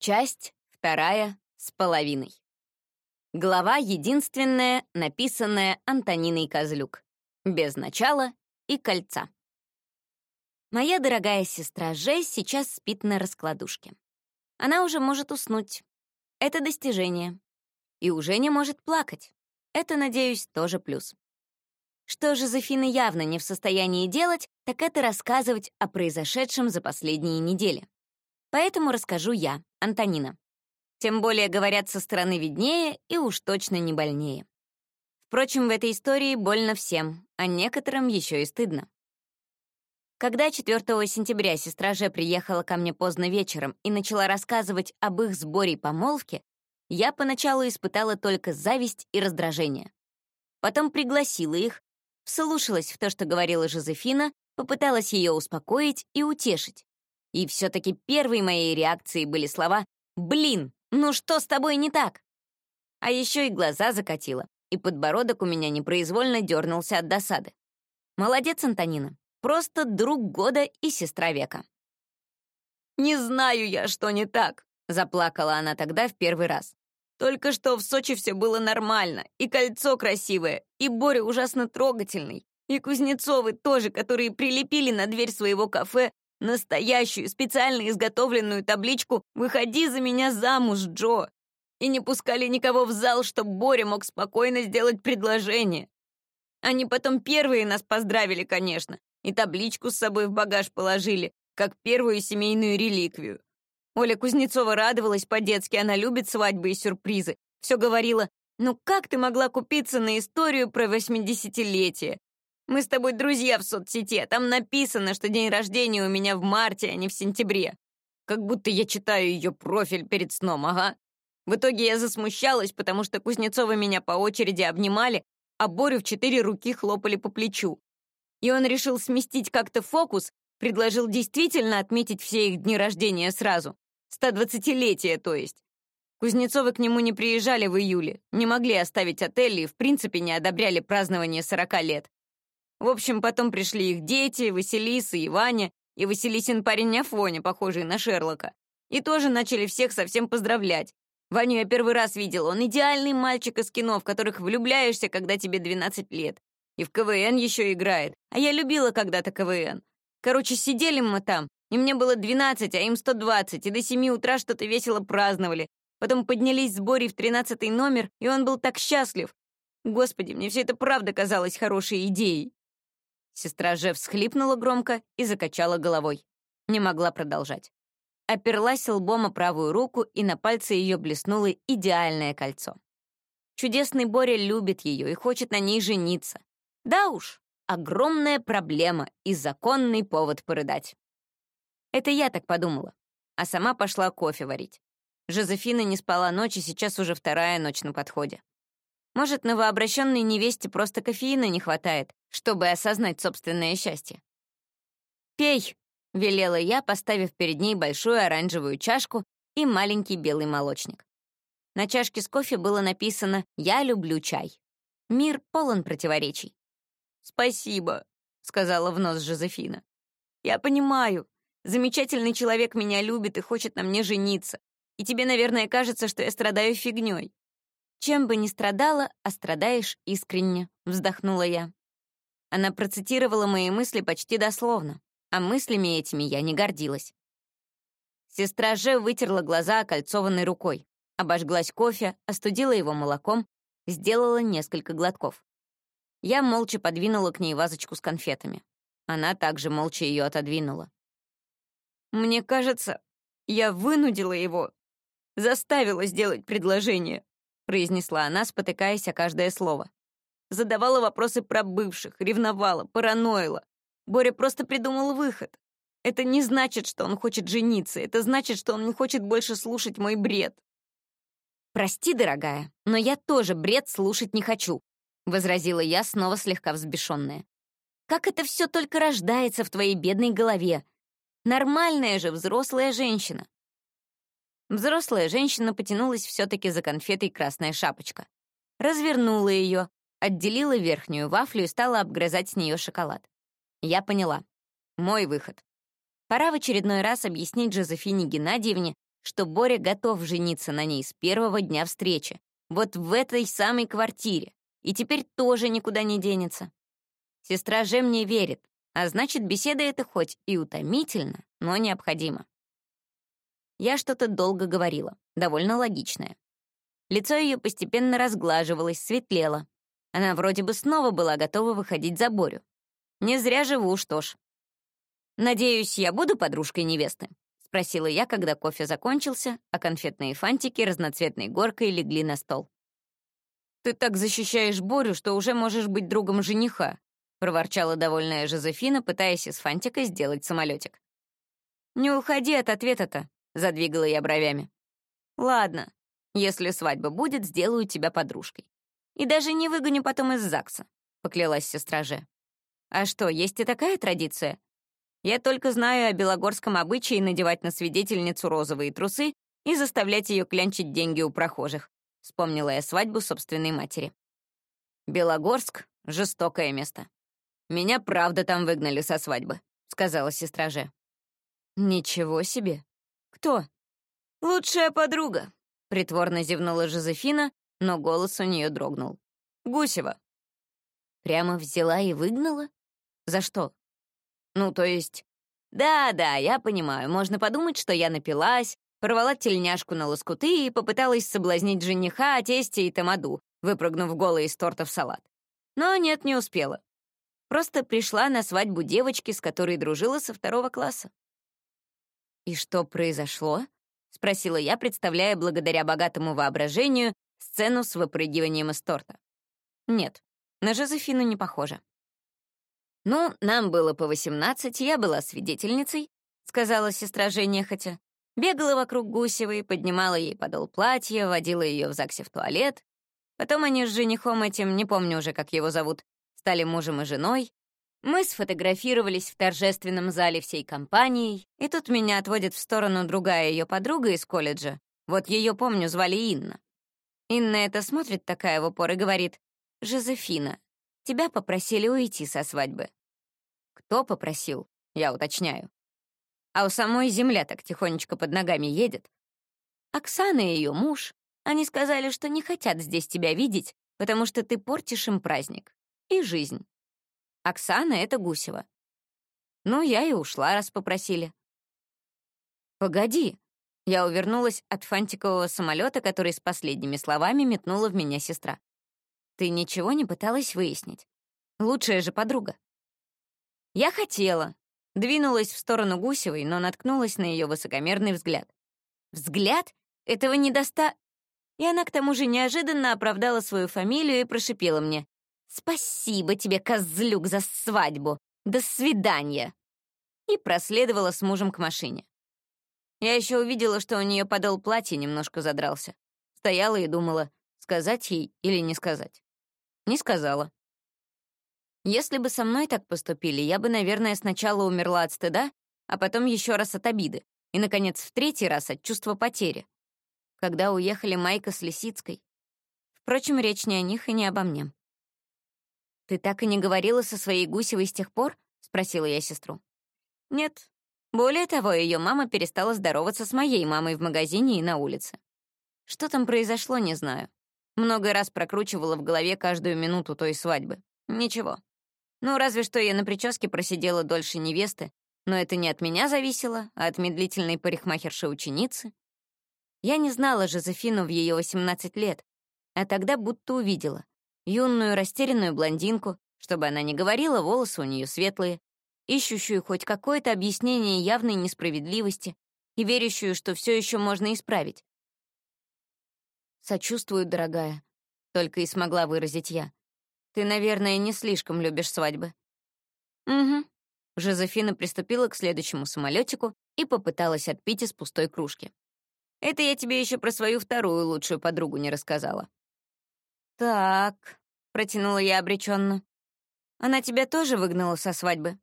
Часть вторая с половиной. Глава единственная, написанная Антониной Козлюк. Без начала и кольца. Моя дорогая сестра Же сейчас спит на раскладушке. Она уже может уснуть. Это достижение. И уже не может плакать. Это, надеюсь, тоже плюс. Что Жозефина явно не в состоянии делать, так это рассказывать о произошедшем за последние недели. Поэтому расскажу я, Антонина. Тем более, говорят, со стороны виднее и уж точно не больнее. Впрочем, в этой истории больно всем, а некоторым еще и стыдно. Когда 4 сентября сестра Же приехала ко мне поздно вечером и начала рассказывать об их сборе и помолвке, я поначалу испытала только зависть и раздражение. Потом пригласила их, вслушалась в то, что говорила Жозефина, попыталась ее успокоить и утешить. И все-таки первой моей реакцией были слова «Блин, ну что с тобой не так?» А еще и глаза закатила, и подбородок у меня непроизвольно дернулся от досады. Молодец, Антонина. Просто друг года и сестра века. «Не знаю я, что не так», — заплакала она тогда в первый раз. «Только что в Сочи все было нормально, и кольцо красивое, и Боря ужасно трогательный, и Кузнецовы тоже, которые прилепили на дверь своего кафе Настоящую, специально изготовленную табличку «Выходи за меня замуж, Джо!» И не пускали никого в зал, чтобы Боря мог спокойно сделать предложение. Они потом первые нас поздравили, конечно, и табличку с собой в багаж положили, как первую семейную реликвию. Оля Кузнецова радовалась по-детски, она любит свадьбы и сюрпризы. Все говорила, ну как ты могла купиться на историю про восьмидесятилетие? Мы с тобой друзья в соцсети, там написано, что день рождения у меня в марте, а не в сентябре. Как будто я читаю ее профиль перед сном, ага. В итоге я засмущалась, потому что Кузнецовы меня по очереди обнимали, а Борю в четыре руки хлопали по плечу. И он решил сместить как-то фокус, предложил действительно отметить все их дни рождения сразу. 120-летие, то есть. Кузнецовы к нему не приезжали в июле, не могли оставить отель и, в принципе, не одобряли празднование 40 лет. В общем, потом пришли их дети, Василиса и Ваня, и Василисин парень Афоня, похожий на Шерлока. И тоже начали всех совсем поздравлять. Ваню я первый раз видел, он идеальный мальчик из кино, в которых влюбляешься, когда тебе 12 лет. И в КВН еще играет. А я любила когда-то КВН. Короче, сидели мы там, и мне было 12, а им 120, и до 7 утра что-то весело праздновали. Потом поднялись с Борей в 13 номер, и он был так счастлив. Господи, мне все это правда казалось хорошей идеей. Сестра Же всхлипнула громко и закачала головой. Не могла продолжать. Оперлась лбом о правую руку, и на пальце ее блеснуло идеальное кольцо. Чудесный Боря любит ее и хочет на ней жениться. Да уж, огромная проблема и законный повод порыдать. Это я так подумала, а сама пошла кофе варить. Жозефина не спала ночь, и сейчас уже вторая ночь на подходе. Может, новообращенной невесте просто кофеина не хватает, чтобы осознать собственное счастье. «Пей», — велела я, поставив перед ней большую оранжевую чашку и маленький белый молочник. На чашке с кофе было написано «Я люблю чай». Мир полон противоречий. «Спасибо», — сказала в нос Жозефина. «Я понимаю. Замечательный человек меня любит и хочет на мне жениться. И тебе, наверное, кажется, что я страдаю фигней. «Чем бы ни страдала, а страдаешь искренне», — вздохнула я. Она процитировала мои мысли почти дословно, а мыслями этими я не гордилась. Сестра Же вытерла глаза окольцованной рукой, обожглась кофе, остудила его молоком, сделала несколько глотков. Я молча подвинула к ней вазочку с конфетами. Она также молча ее отодвинула. «Мне кажется, я вынудила его, заставила сделать предложение», произнесла она, спотыкаясь о каждое слово. Задавала вопросы про бывших, ревновала, параноила. Боря просто придумал выход. Это не значит, что он хочет жениться, это значит, что он не хочет больше слушать мой бред. «Прости, дорогая, но я тоже бред слушать не хочу», — возразила я, снова слегка взбешенная. «Как это все только рождается в твоей бедной голове? Нормальная же взрослая женщина. Взрослая женщина потянулась все-таки за конфетой «Красная шапочка». Развернула ее, отделила верхнюю вафлю и стала обгрызать с нее шоколад. Я поняла. Мой выход. Пора в очередной раз объяснить Жозефине Геннадьевне, что Боря готов жениться на ней с первого дня встречи, вот в этой самой квартире, и теперь тоже никуда не денется. Сестра же мне верит, а значит, беседа эта хоть и утомительна, но необходима. Я что-то долго говорила, довольно логичное. Лицо ее постепенно разглаживалось, светлело. Она вроде бы снова была готова выходить за Борю. Не зря живу, что ж. «Надеюсь, я буду подружкой невесты?» — спросила я, когда кофе закончился, а конфетные фантики разноцветной горкой легли на стол. «Ты так защищаешь Борю, что уже можешь быть другом жениха», — проворчала довольная Жозефина, пытаясь из фантика сделать самолетик. «Не уходи от ответа-то», — задвигала я бровями. «Ладно, если свадьба будет, сделаю тебя подружкой. И даже не выгоню потом из ЗАГСа», — поклялась сестра Же. «А что, есть и такая традиция? Я только знаю о белогорском обычае надевать на свидетельницу розовые трусы и заставлять ее клянчить деньги у прохожих», — вспомнила я свадьбу собственной матери. «Белогорск — жестокое место. Меня правда там выгнали со свадьбы», — сказала сестра Же. «Ничего себе! Кто?» «Лучшая подруга», — притворно зевнула Жозефина, но голос у нее дрогнул. «Гусева». «Прямо взяла и выгнала? За что?» «Ну, то есть...» «Да-да, я понимаю, можно подумать, что я напилась, порвала тельняшку на лоскуты и попыталась соблазнить жениха, тестя и тамаду, выпрыгнув голой из торта в салат. Но нет, не успела. Просто пришла на свадьбу девочки, с которой дружила со второго класса. И что произошло? — спросила я, представляя благодаря богатому воображению сцену с выпрыгиванием из торта. Нет, на Жозефину не похоже. «Ну, нам было по восемнадцать, я была свидетельницей», — сказала сестра Женя хотя. Бегала вокруг Гусевой, поднимала ей подол платья, водила ее в ЗАГСе в туалет. Потом они с женихом этим, не помню уже, как его зовут, стали мужем и женой, мы сфотографировались в торжественном зале всей компанией, и тут меня отводит в сторону другая ее подруга из колледжа. Вот ее, помню, звали Инна. Инна это смотрит такая в упор и говорит, «Жозефина, тебя попросили уйти со свадьбы». «Кто попросил?» Я уточняю. А у самой земля так тихонечко под ногами едет. Оксана и ее муж, они сказали, что не хотят здесь тебя видеть, потому что ты портишь им праздник и жизнь. Оксана — это Гусева. Ну, я и ушла, раз попросили. «Погоди!» Я увернулась от фантикового самолета, который с последними словами метнула в меня сестра. «Ты ничего не пыталась выяснить? Лучшая же подруга». Я хотела. Двинулась в сторону Гусевой, но наткнулась на ее высокомерный взгляд. Взгляд? Этого недоста... И она к тому же неожиданно оправдала свою фамилию и прошипела мне. «Спасибо тебе, козлюк, за свадьбу! До свидания!» И проследовала с мужем к машине. Я еще увидела, что у нее подол платья немножко задрался. Стояла и думала, сказать ей или не сказать. Не сказала. Если бы со мной так поступили, я бы, наверное, сначала умерла от стыда, а потом еще раз от обиды, и, наконец, в третий раз от чувства потери. Когда уехали Майка с Лисицкой. Впрочем, речь не о них и не обо мне. «Ты так и не говорила со своей Гусевой с тех пор?» — спросила я сестру. «Нет. Более того, ее мама перестала здороваться с моей мамой в магазине и на улице. Что там произошло, не знаю. Много раз прокручивала в голове каждую минуту той свадьбы. Ничего. Ну, разве что я на прическе просидела дольше невесты, но это не от меня зависело, а от медлительной парикмахерши-ученицы. Я не знала Жозефину в ее 18 лет, а тогда будто увидела юную растерянную блондинку, чтобы она не говорила, волосы у нее светлые, ищущую хоть какое-то объяснение явной несправедливости и верящую, что все еще можно исправить. «Сочувствую, дорогая», — только и смогла выразить я. «Ты, наверное, не слишком любишь свадьбы». «Угу». Жозефина приступила к следующему самолетику и попыталась отпить из пустой кружки. «Это я тебе еще про свою вторую лучшую подругу не рассказала». «Так», протянула я обреченно. Она тебя тоже выгнала со свадьбы?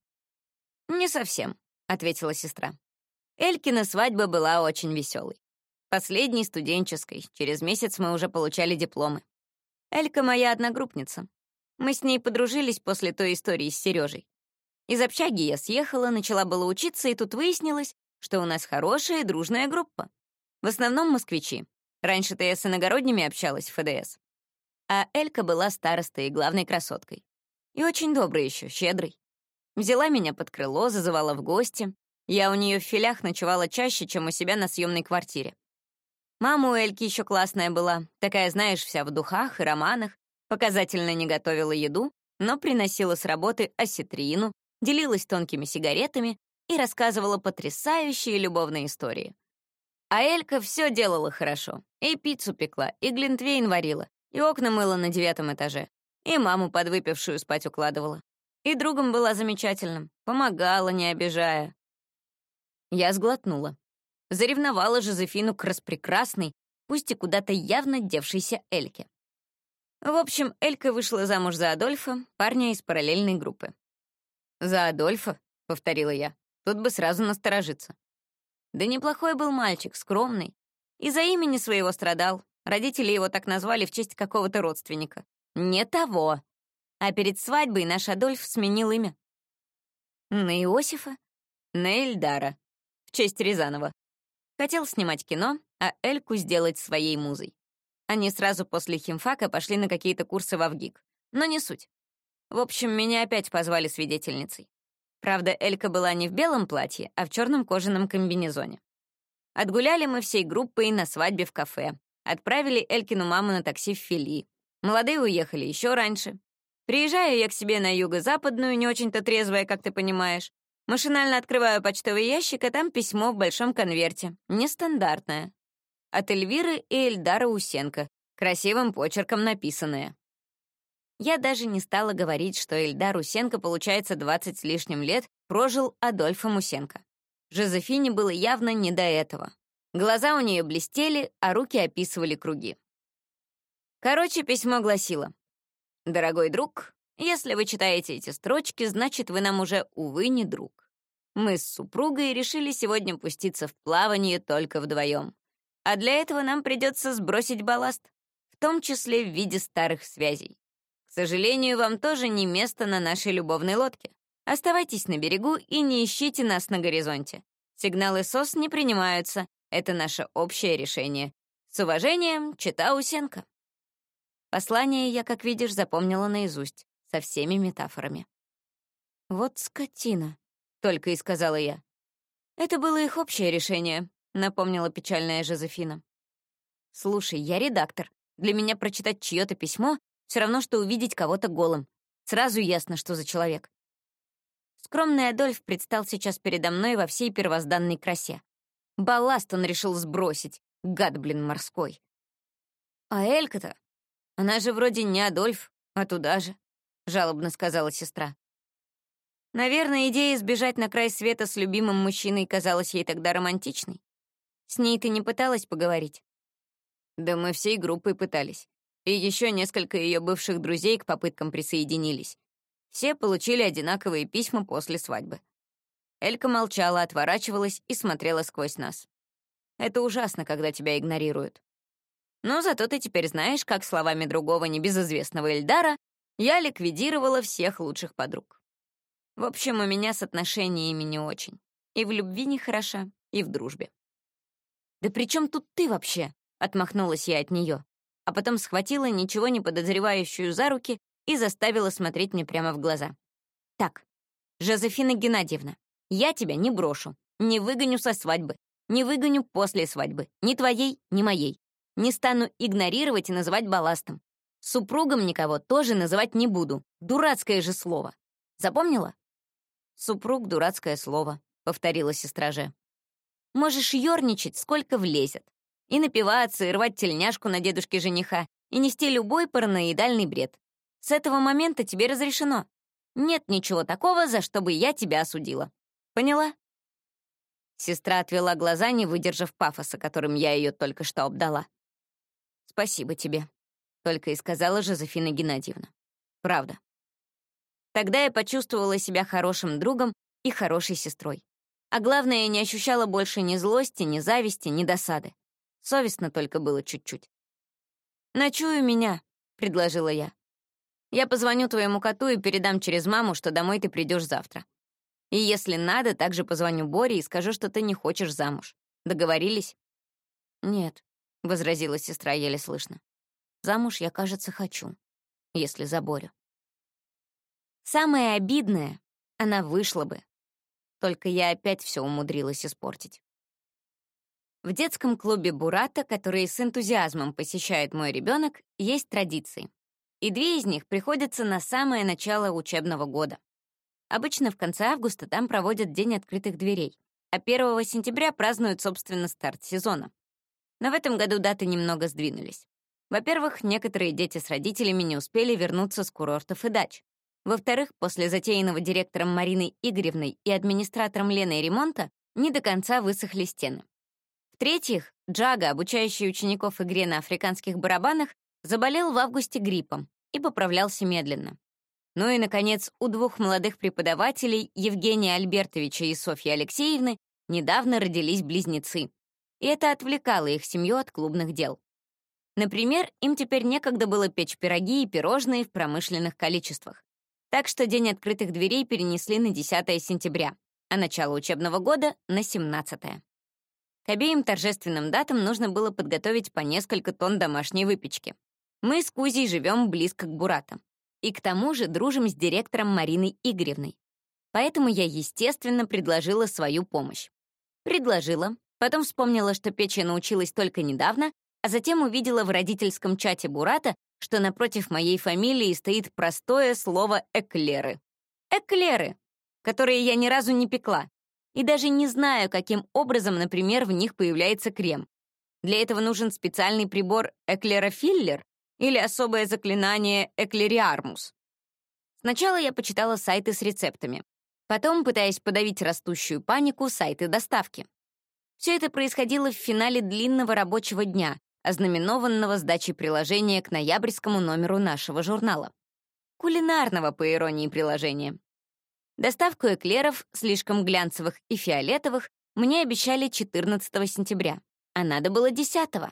Не совсем, ответила сестра. Элькина свадьба была очень веселой. Последней студенческой. Через месяц мы уже получали дипломы. Элька моя одногруппница. Мы с ней подружились после той истории с Сережей. Из общаги я съехала, начала было учиться, и тут выяснилось, что у нас хорошая и дружная группа. В основном москвичи. Раньше-то я с иногородними общалась в ФДС. А Элька была старостой и главной красоткой. И очень добрый еще, щедрый. Взяла меня под крыло, зазывала в гости. Я у нее в филях ночевала чаще, чем у себя на съемной квартире. Мама у Эльки еще классная была, такая, знаешь, вся в духах и романах, показательно не готовила еду, но приносила с работы осетрину, делилась тонкими сигаретами и рассказывала потрясающие любовные истории. А Элька все делала хорошо. И пиццу пекла, и глинтвейн варила, и окна мыла на девятом этаже, и маму подвыпившую спать укладывала. И другом была замечательным, помогала, не обижая. Я сглотнула. Заревновала Жозефину к распрекрасной, пусть и куда-то явно девшейся Эльке. В общем, Элька вышла замуж за Адольфа, парня из параллельной группы. «За Адольфа?» — повторила я. Тут бы сразу насторожиться. Да неплохой был мальчик, скромный. Из-за имени своего страдал. Родители его так назвали в честь какого-то родственника. Не того. А перед свадьбой наш Адольф сменил имя. На Иосифа? На Эльдара. В честь Рязанова. Хотел снимать кино, а Эльку сделать своей музой. Они сразу после химфака пошли на какие-то курсы в Авгик. Но не суть. В общем, меня опять позвали свидетельницей. Правда, Элька была не в белом платье, а в черном кожаном комбинезоне. Отгуляли мы всей группой на свадьбе в кафе. Отправили Элькину маму на такси в Фили. Молодые уехали еще раньше. Приезжаю я к себе на юго-западную, не очень-то трезвая, как ты понимаешь. Машинально открываю почтовый ящик, а там письмо в большом конверте. Нестандартное. От Эльвиры и Эльдара Усенко. Красивым почерком написанное. Я даже не стала говорить, что Эльдар Усенко, получается, 20 с лишним лет, прожил Адольфом Усенко. Жозефине было явно не до этого. Глаза у нее блестели, а руки описывали круги. Короче, письмо гласило. «Дорогой друг, если вы читаете эти строчки, значит, вы нам уже, увы, не друг. Мы с супругой решили сегодня пуститься в плавание только вдвоем. А для этого нам придется сбросить балласт, в том числе в виде старых связей сожалению, вам тоже не место на нашей любовной лодке. Оставайтесь на берегу и не ищите нас на горизонте. Сигналы СОС не принимаются. Это наше общее решение. С уважением, Чита Усенко. Послание я, как видишь, запомнила наизусть, со всеми метафорами. «Вот скотина», — только и сказала я. «Это было их общее решение», — напомнила печальная Жозефина. «Слушай, я редактор. Для меня прочитать чье-то письмо все равно, что увидеть кого-то голым. Сразу ясно, что за человек. Скромный Адольф предстал сейчас передо мной во всей первозданной красе. Балласт он решил сбросить, гад, блин, морской. А Элька-то? Она же вроде не Адольф, а туда же, — жалобно сказала сестра. Наверное, идея сбежать на край света с любимым мужчиной казалась ей тогда романтичной. С ней ты не пыталась поговорить? Да мы всей группой пытались и еще несколько ее бывших друзей к попыткам присоединились. Все получили одинаковые письма после свадьбы. Элька молчала, отворачивалась и смотрела сквозь нас. Это ужасно, когда тебя игнорируют. Но зато ты теперь знаешь, как словами другого небезызвестного Эльдара я ликвидировала всех лучших подруг. В общем, у меня с отношениями не очень. И в любви не хороша, и в дружбе. «Да при чем тут ты вообще?» — отмахнулась я от нее а потом схватила ничего не подозревающую за руки и заставила смотреть мне прямо в глаза. «Так, Жозефина Геннадьевна, я тебя не брошу, не выгоню со свадьбы, не выгоню после свадьбы, ни твоей, ни моей. Не стану игнорировать и называть балластом. Супругом никого тоже называть не буду. Дурацкое же слово. Запомнила? Супруг — дурацкое слово, — повторила сестра же. Можешь ёрничать, сколько влезет и напиваться, и рвать тельняшку на дедушке жениха, и нести любой параноидальный бред. С этого момента тебе разрешено. Нет ничего такого, за что бы я тебя осудила. Поняла?» Сестра отвела глаза, не выдержав пафоса, которым я ее только что обдала. «Спасибо тебе», — только и сказала Жозефина Геннадьевна. «Правда». Тогда я почувствовала себя хорошим другом и хорошей сестрой. А главное, я не ощущала больше ни злости, ни зависти, ни досады. Совестно только было чуть-чуть. «Ночую меня», — предложила я. «Я позвоню твоему коту и передам через маму, что домой ты придешь завтра. И если надо, также позвоню Боре и скажу, что ты не хочешь замуж. Договорились?» «Нет», — возразила сестра еле слышно. «Замуж я, кажется, хочу, если за Борю». Самое обидное — она вышла бы. Только я опять все умудрилась испортить. В детском клубе «Бурата», который с энтузиазмом посещает мой ребенок, есть традиции. И две из них приходятся на самое начало учебного года. Обычно в конце августа там проводят День открытых дверей, а 1 сентября празднуют, собственно, старт сезона. Но в этом году даты немного сдвинулись. Во-первых, некоторые дети с родителями не успели вернуться с курортов и дач. Во-вторых, после затеянного директором Мариной Игоревной и администратором Леной ремонта не до конца высохли стены. В-третьих, Джага, обучающий учеников игре на африканских барабанах, заболел в августе гриппом и поправлялся медленно. Ну и, наконец, у двух молодых преподавателей, Евгения Альбертовича и Софьи Алексеевны, недавно родились близнецы. И это отвлекало их семью от клубных дел. Например, им теперь некогда было печь пироги и пирожные в промышленных количествах. Так что день открытых дверей перенесли на 10 сентября, а начало учебного года — на 17 -е. К обеим торжественным датам нужно было подготовить по несколько тонн домашней выпечки. Мы с Кузей живем близко к Буратам и к тому же дружим с директором Мариной Игоревной. Поэтому я, естественно, предложила свою помощь. Предложила, потом вспомнила, что печь я научилась только недавно, а затем увидела в родительском чате Бурата, что напротив моей фамилии стоит простое слово «эклеры». Эклеры, которые я ни разу не пекла, и даже не знаю, каким образом, например, в них появляется крем. Для этого нужен специальный прибор эклерофиллер или особое заклинание Эклериармус. Сначала я почитала сайты с рецептами. Потом, пытаясь подавить растущую панику, сайты доставки. Все это происходило в финале длинного рабочего дня, ознаменованного сдачей приложения к ноябрьскому номеру нашего журнала. Кулинарного, по иронии приложения. Доставку эклеров, слишком глянцевых и фиолетовых, мне обещали 14 сентября, а надо было 10 -го.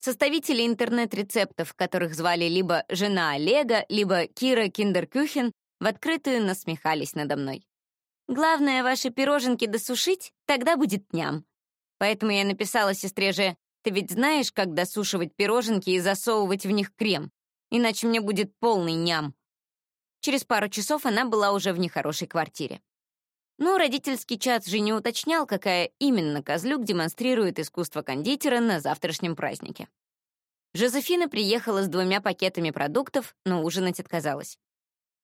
Составители интернет-рецептов, которых звали либо жена Олега, либо Кира Киндеркюхен, в открытую насмехались надо мной. «Главное, ваши пироженки досушить, тогда будет ням». Поэтому я написала сестре же, «Ты ведь знаешь, как досушивать пироженки и засовывать в них крем? Иначе мне будет полный ням». Через пару часов она была уже в нехорошей квартире. Но родительский чат же не уточнял, какая именно Козлюк демонстрирует искусство кондитера на завтрашнем празднике. Жозефина приехала с двумя пакетами продуктов, но ужинать отказалась.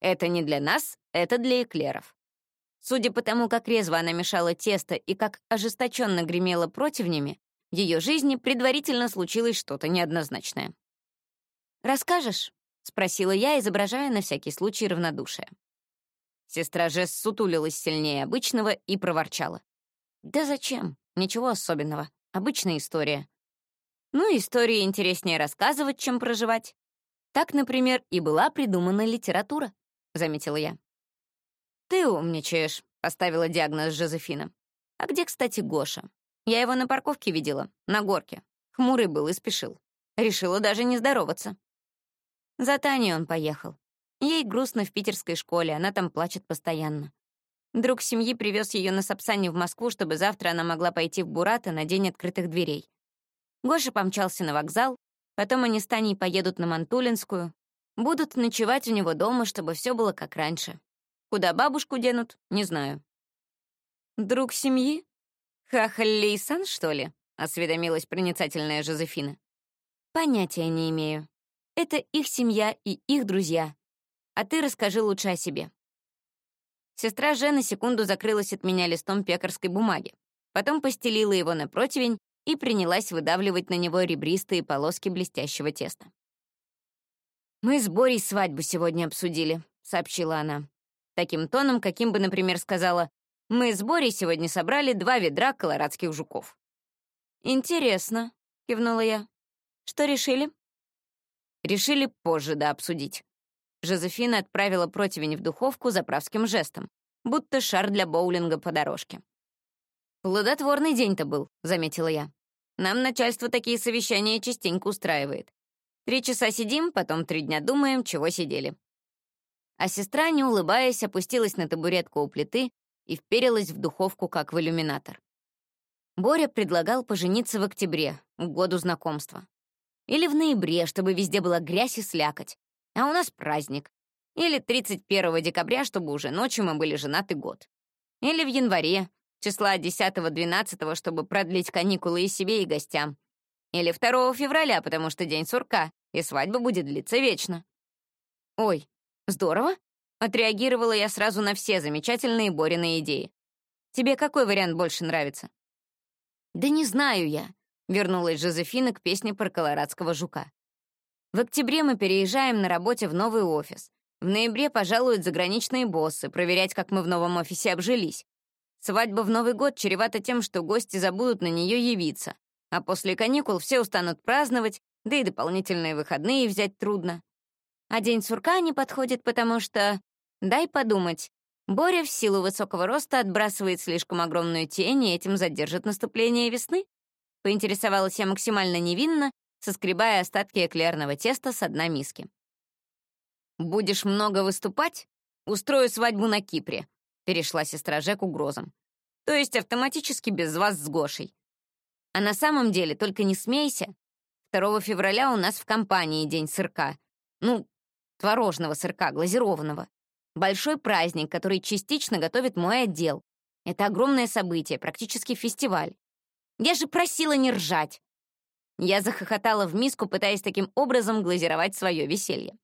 Это не для нас, это для эклеров. Судя по тому, как резво она мешала тесто и как ожесточенно гремела противнями, в ее жизни предварительно случилось что-то неоднозначное. «Расскажешь?» — спросила я, изображая на всякий случай равнодушие. Сестра Жесс сутулилась сильнее обычного и проворчала. «Да зачем? Ничего особенного. Обычная история. Ну, истории интереснее рассказывать, чем проживать. Так, например, и была придумана литература», — заметила я. «Ты умничаешь», — поставила диагноз Жозефина. «А где, кстати, Гоша? Я его на парковке видела, на горке. Хмурый был и спешил. Решила даже не здороваться». За Таней он поехал. Ей грустно в питерской школе, она там плачет постоянно. Друг семьи привез ее на Сапсане в Москву, чтобы завтра она могла пойти в Бурата на день открытых дверей. Гоша помчался на вокзал, потом они с Таней поедут на Мантулинскую, будут ночевать у него дома, чтобы все было как раньше. Куда бабушку денут, не знаю. «Друг семьи? Хахаллейсан, что ли?» — осведомилась проницательная Жозефина. «Понятия не имею. Это их семья и их друзья. А ты расскажи лучше о себе». Сестра Же на секунду закрылась от меня листом пекарской бумаги, потом постелила его на противень и принялась выдавливать на него ребристые полоски блестящего теста. «Мы с Борей свадьбу сегодня обсудили», — сообщила она. Таким тоном, каким бы, например, сказала, «Мы с Борей сегодня собрали два ведра колорадских жуков». «Интересно», — кивнула я. «Что решили?» «Решили позже да обсудить. Жозефина отправила противень в духовку заправским жестом, будто шар для боулинга по дорожке. «Плодотворный день-то был», — заметила я. «Нам начальство такие совещания частенько устраивает. Три часа сидим, потом три дня думаем, чего сидели». А сестра, не улыбаясь, опустилась на табуретку у плиты и вперилась в духовку, как в иллюминатор. Боря предлагал пожениться в октябре, к году знакомства. Или в ноябре, чтобы везде была грязь и слякоть. А у нас праздник. Или 31 декабря, чтобы уже ночью мы были женаты год. Или в январе, числа 10-12, чтобы продлить каникулы и себе, и гостям. Или 2 февраля, потому что день сурка, и свадьба будет длиться вечно. Ой, здорово. Отреагировала я сразу на все замечательные Бориные идеи. Тебе какой вариант больше нравится? Да не знаю я, вернулась Жозефина к песне про колорадского жука. В октябре мы переезжаем на работе в новый офис. В ноябре пожалуют заграничные боссы, проверять, как мы в новом офисе обжились. Свадьба в Новый год чревата тем, что гости забудут на нее явиться. А после каникул все устанут праздновать, да и дополнительные выходные взять трудно. А день сурка не подходит, потому что... Дай подумать. Боря в силу высокого роста отбрасывает слишком огромную тень и этим задержит наступление весны? Поинтересовалась я максимально невинно, соскребая остатки эклерного теста с дна миски. «Будешь много выступать? Устрою свадьбу на Кипре», — перешла сестра Жек угрозам. «То есть автоматически без вас с Гошей. А на самом деле, только не смейся. 2 февраля у нас в компании день сырка. Ну, творожного сырка, глазированного. Большой праздник, который частично готовит мой отдел. Это огромное событие, практически фестиваль. Я же просила не ржать. Я захохотала в миску, пытаясь таким образом глазировать свое веселье.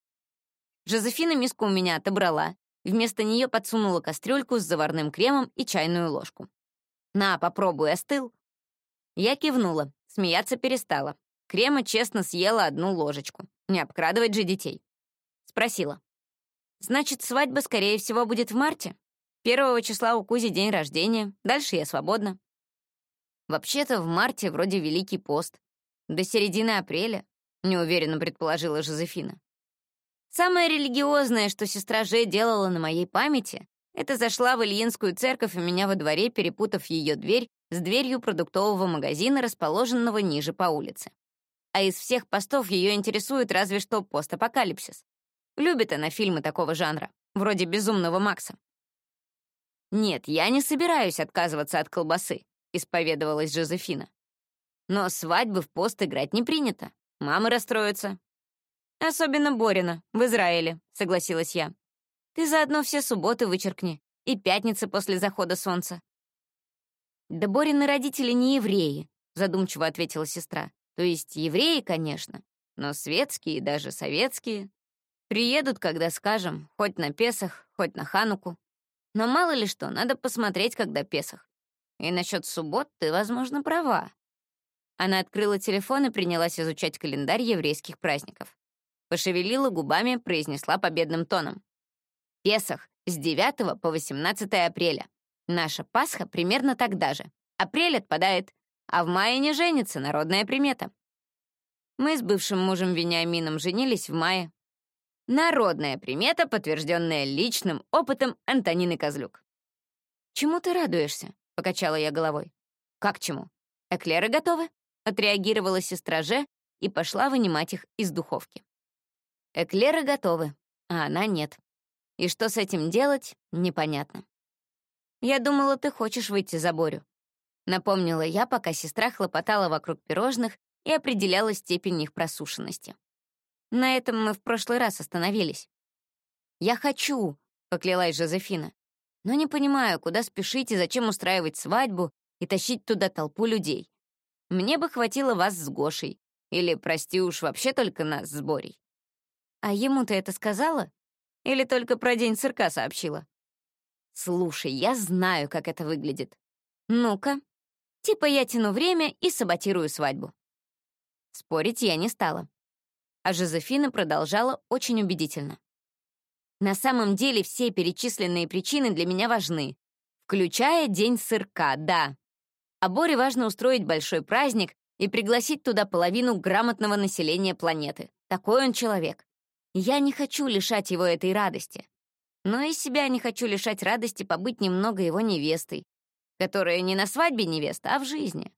Жозефина миску у меня отобрала. Вместо нее подсунула кастрюльку с заварным кремом и чайную ложку. «На, попробуй, остыл». Я кивнула, смеяться перестала. Крема честно съела одну ложечку. Не обкрадывать же детей. Спросила. «Значит, свадьба, скорее всего, будет в марте? Первого числа у Кузи день рождения, дальше я свободна». «Вообще-то в марте вроде Великий пост. До середины апреля», — неуверенно предположила Жозефина. Самое религиозное, что сестра Же делала на моей памяти, это зашла в Ильинскую церковь у меня во дворе, перепутав ее дверь с дверью продуктового магазина, расположенного ниже по улице. А из всех постов ее интересует разве что постапокалипсис. Любит она фильмы такого жанра, вроде «Безумного Макса». «Нет, я не собираюсь отказываться от колбасы», — исповедовалась Жозефина. «Но свадьбы в пост играть не принято. Мамы расстроятся, «Особенно Борина, в Израиле», — согласилась я. «Ты заодно все субботы вычеркни и пятницы после захода солнца». «Да Борины родители не евреи», — задумчиво ответила сестра. «То есть евреи, конечно, но светские и даже советские. Приедут, когда скажем, хоть на Песах, хоть на Хануку. Но мало ли что, надо посмотреть, когда Песах. И насчет суббот ты, возможно, права». Она открыла телефон и принялась изучать календарь еврейских праздников. Пошевелила губами, произнесла победным тоном. Песах с 9 по 18 апреля. Наша Пасха примерно тогда же. Апрель отпадает, а в мае не женится, народная примета. Мы с бывшим мужем Вениамином женились в мае. Народная примета, подтвержденная личным опытом Антонины Козлюк. «Чему ты радуешься?» — покачала я головой. «Как чему? Эклеры готовы?» — отреагировала сестра Же и пошла вынимать их из духовки. Эклеры готовы, а она нет. И что с этим делать, непонятно. «Я думала, ты хочешь выйти за Борю», — напомнила я, пока сестра хлопотала вокруг пирожных и определяла степень их просушенности. На этом мы в прошлый раз остановились. «Я хочу», — поклялась Жозефина, «но не понимаю, куда спешить и зачем устраивать свадьбу и тащить туда толпу людей. Мне бы хватило вас с Гошей, или, прости уж, вообще только нас с Борей. А ему ты это сказала? Или только про день цирка сообщила? Слушай, я знаю, как это выглядит. Ну-ка. Типа я тяну время и саботирую свадьбу. Спорить я не стала. А Жозефина продолжала очень убедительно. На самом деле все перечисленные причины для меня важны, включая день сырка, да. А Боре важно устроить большой праздник и пригласить туда половину грамотного населения планеты. Такой он человек. Я не хочу лишать его этой радости. Но и себя не хочу лишать радости побыть немного его невестой, которая не на свадьбе невеста, а в жизни.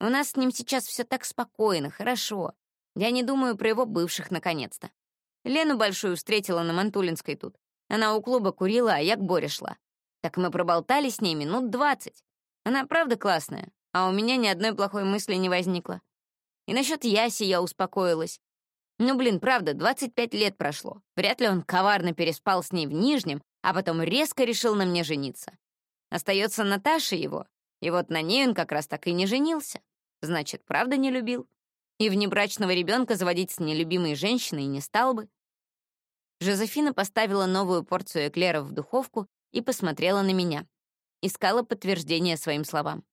У нас с ним сейчас все так спокойно, хорошо. Я не думаю про его бывших наконец-то. Лену Большую встретила на Мантулинской тут. Она у клуба курила, а я к Боре шла. Так мы проболтали с ней минут двадцать. Она правда классная, а у меня ни одной плохой мысли не возникло. И насчет Яси я успокоилась. Ну, блин, правда, 25 лет прошло. Вряд ли он коварно переспал с ней в Нижнем, а потом резко решил на мне жениться. Остается Наташа его, и вот на ней он как раз так и не женился. Значит, правда не любил. И внебрачного ребенка заводить с нелюбимой женщиной не стал бы. Жозефина поставила новую порцию эклеров в духовку и посмотрела на меня. Искала подтверждение своим словам.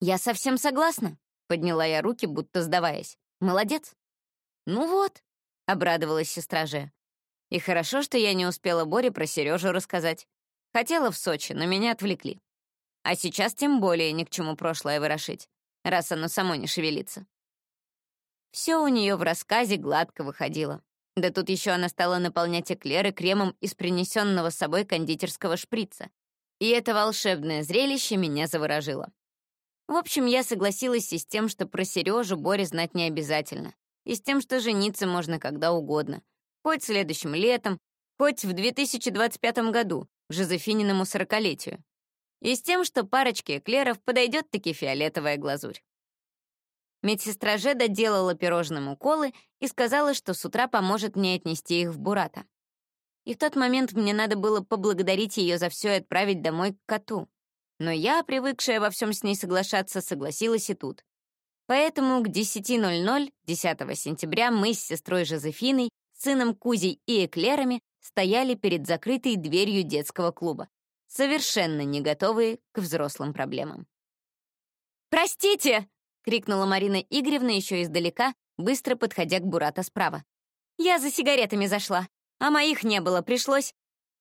«Я совсем согласна», — подняла я руки, будто сдаваясь. «Молодец». «Ну вот», — обрадовалась сестра Же. «И хорошо, что я не успела Боре про Сережу рассказать. Хотела в Сочи, но меня отвлекли. А сейчас тем более ни к чему прошлое ворошить, раз оно само не шевелится». Все у нее в рассказе гладко выходило. Да тут еще она стала наполнять эклеры кремом из принесенного с собой кондитерского шприца. И это волшебное зрелище меня заворожило. В общем, я согласилась и с тем, что про Сережу Боре знать не обязательно, и с тем, что жениться можно когда угодно, хоть следующим летом, хоть в 2025 году, к Жозефининому сорокалетию, и с тем, что парочке эклеров подойдет-таки фиолетовая глазурь. Медсестра Же доделала пирожным уколы и сказала, что с утра поможет мне отнести их в Бурата. И в тот момент мне надо было поблагодарить ее за все и отправить домой к коту. Но я, привыкшая во всем с ней соглашаться, согласилась и тут. Поэтому к 10.00 10 сентября мы с сестрой Жозефиной, сыном Кузей и Эклерами стояли перед закрытой дверью детского клуба, совершенно не готовые к взрослым проблемам. «Простите!» — крикнула Марина Игоревна еще издалека, быстро подходя к Бурата справа. «Я за сигаретами зашла, а моих не было, пришлось...»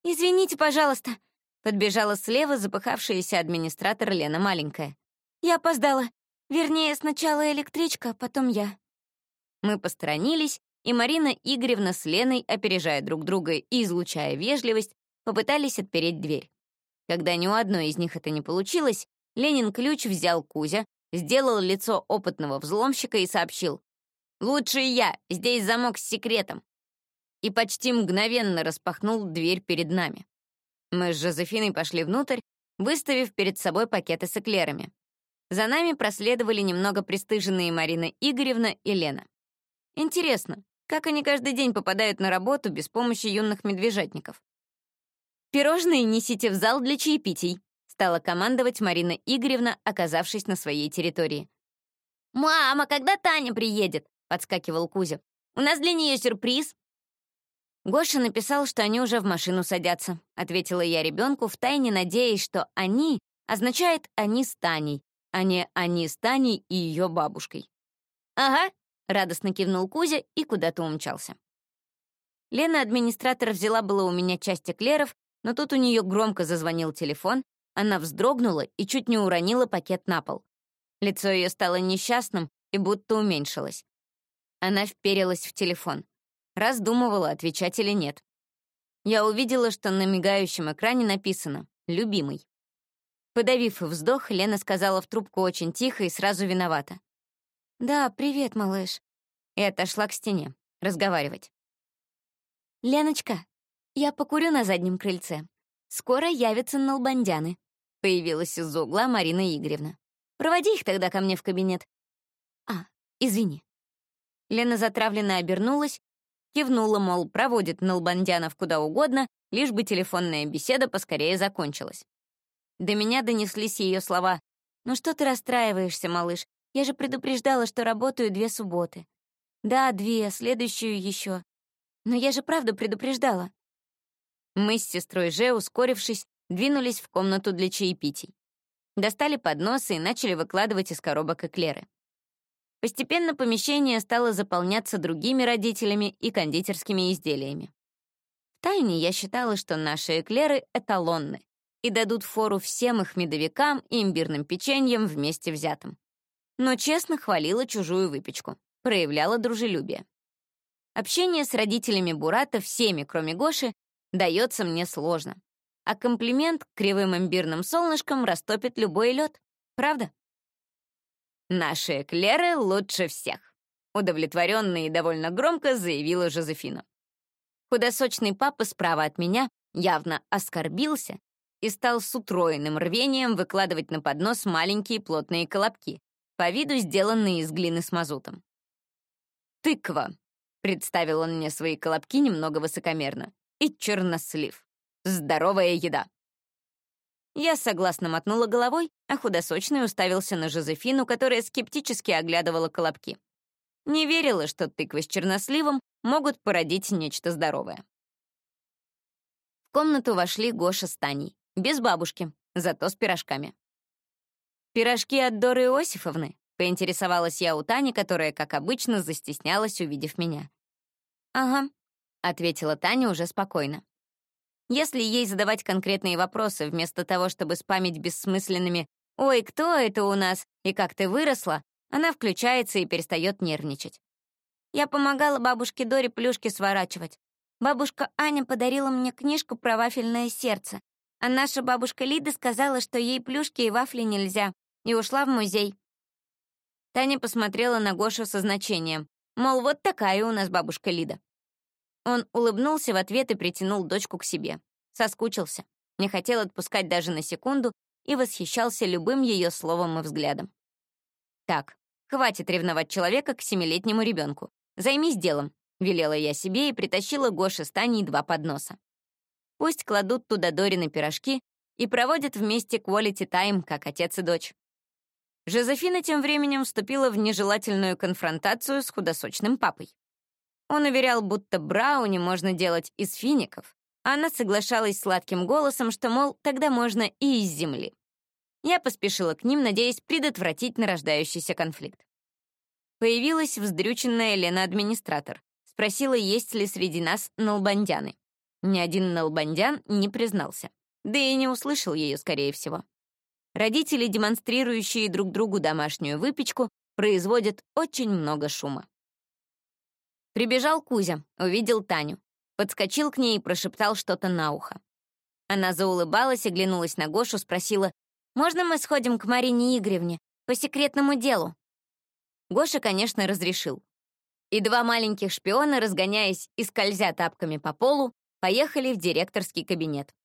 «Извините, пожалуйста», — подбежала слева запыхавшаяся администратор Лена Маленькая. «Я опоздала. Вернее, сначала электричка, потом я». Мы посторонились, и Марина Игоревна с Леной, опережая друг друга и излучая вежливость, попытались отпереть дверь. Когда ни у одной из них это не получилось, Ленин ключ взял Кузя, сделал лицо опытного взломщика и сообщил. «Лучше я, здесь замок с секретом». И почти мгновенно распахнул дверь перед нами. Мы с Жозефиной пошли внутрь, выставив перед собой пакеты с эклерами. За нами проследовали немного пристыженные Марина Игоревна и Лена. Интересно, как они каждый день попадают на работу без помощи юных медвежатников? «Пирожные несите в зал для чаепитий», стала командовать Марина Игоревна, оказавшись на своей территории. «Мама, когда Таня приедет?» — подскакивал Кузя. «У нас для нее сюрприз». Гоша написал, что они уже в машину садятся, ответила я ребенку, втайне надеясь, что «они» означает «они с Таней», а не «они с Таней и ее бабушкой. «Ага», — радостно кивнул Кузя и куда-то умчался. Лена, администратор, взяла было у меня часть эклеров, но тут у нее громко зазвонил телефон, она вздрогнула и чуть не уронила пакет на пол. Лицо ее стало несчастным и будто уменьшилось. Она вперилась в телефон. Раздумывала, отвечать или нет. Я увидела, что на мигающем экране написано «Любимый». Подавив вздох, Лена сказала в трубку очень тихо и сразу виновата. «Да, привет, малыш». И отошла к стене, разговаривать. «Леночка, я покурю на заднем крыльце. Скоро явятся налбандяны. Появилась из-за угла Марина Игоревна. «Проводи их тогда ко мне в кабинет». «А, извини». Лена затравленно обернулась, кивнула, мол, проводит Налбандянов куда угодно, лишь бы телефонная беседа поскорее закончилась. До меня донеслись ее слова. «Ну что ты расстраиваешься, малыш? Я же предупреждала, что работаю две субботы». «Да, две, следующую еще. Но я же правда предупреждала». Мы с сестрой Же, ускорившись, двинулись в комнату для чаепитий. Достали подносы и начали выкладывать из коробок эклеры. Постепенно помещение стало заполняться другими родителями и кондитерскими изделиями. Втайне я считала, что наши эклеры эталонны и дадут фору всем их медовикам и имбирным печеньям вместе взятым. Но честно хвалила чужую выпечку, проявляла дружелюбие. Общение с родителями Бурата всеми, кроме Гоши, дается мне сложно а комплимент кривым имбирным солнышком растопит любой лед. Правда? «Наши эклеры лучше всех», — удовлетворенно и довольно громко заявила Жозефина. Худосочный папа справа от меня явно оскорбился и стал с утроенным рвением выкладывать на поднос маленькие плотные колобки, по виду сделанные из глины с мазутом. «Тыква», — представил он мне свои колобки немного высокомерно, «и чернослив. Здоровая еда». Я согласно мотнула головой, а худосочный уставился на Жозефину, которая скептически оглядывала колобки. Не верила, что тыквы с черносливом могут породить нечто здоровое. В комнату вошли Гоша с Таней, без бабушки, зато с пирожками. «Пирожки от Доры Иосифовны?» — поинтересовалась я у Тани, которая, как обычно, застеснялась, увидев меня. «Ага», — ответила Таня уже спокойно. Если ей задавать конкретные вопросы, вместо того, чтобы спамить бессмысленными «Ой, кто это у нас?» и «Как ты выросла?», она включается и перестает нервничать. Я помогала бабушке Доре плюшки сворачивать. Бабушка Аня подарила мне книжку про вафельное сердце, а наша бабушка Лида сказала, что ей плюшки и вафли нельзя, и ушла в музей. Таня посмотрела на Гошу со значением, мол, вот такая у нас бабушка Лида. Он улыбнулся в ответ и притянул дочку к себе. Соскучился, не хотел отпускать даже на секунду и восхищался любым ее словом и взглядом. «Так, хватит ревновать человека к семилетнему ребенку. Займись делом», — велела я себе и притащила Гоше с Таней два подноса. Пусть кладут туда Дорины пирожки и проводят вместе quality time, как отец и дочь. Жозефина тем временем вступила в нежелательную конфронтацию с худосочным папой. Он уверял, будто брауни можно делать из фиников. Она соглашалась сладким голосом, что, мол, тогда можно и из земли. Я поспешила к ним, надеясь предотвратить нарождающийся конфликт. Появилась вздрюченная Лена-администратор. Спросила, есть ли среди нас налбандяны. Ни один налбандян не признался. Да и не услышал ее, скорее всего. Родители, демонстрирующие друг другу домашнюю выпечку, производят очень много шума. Прибежал Кузя, увидел Таню. Подскочил к ней и прошептал что-то на ухо. Она заулыбалась, оглянулась на Гошу, спросила, «Можно мы сходим к Марине Игоревне? По секретному делу?» Гоша, конечно, разрешил. И два маленьких шпиона, разгоняясь и скользя тапками по полу, поехали в директорский кабинет.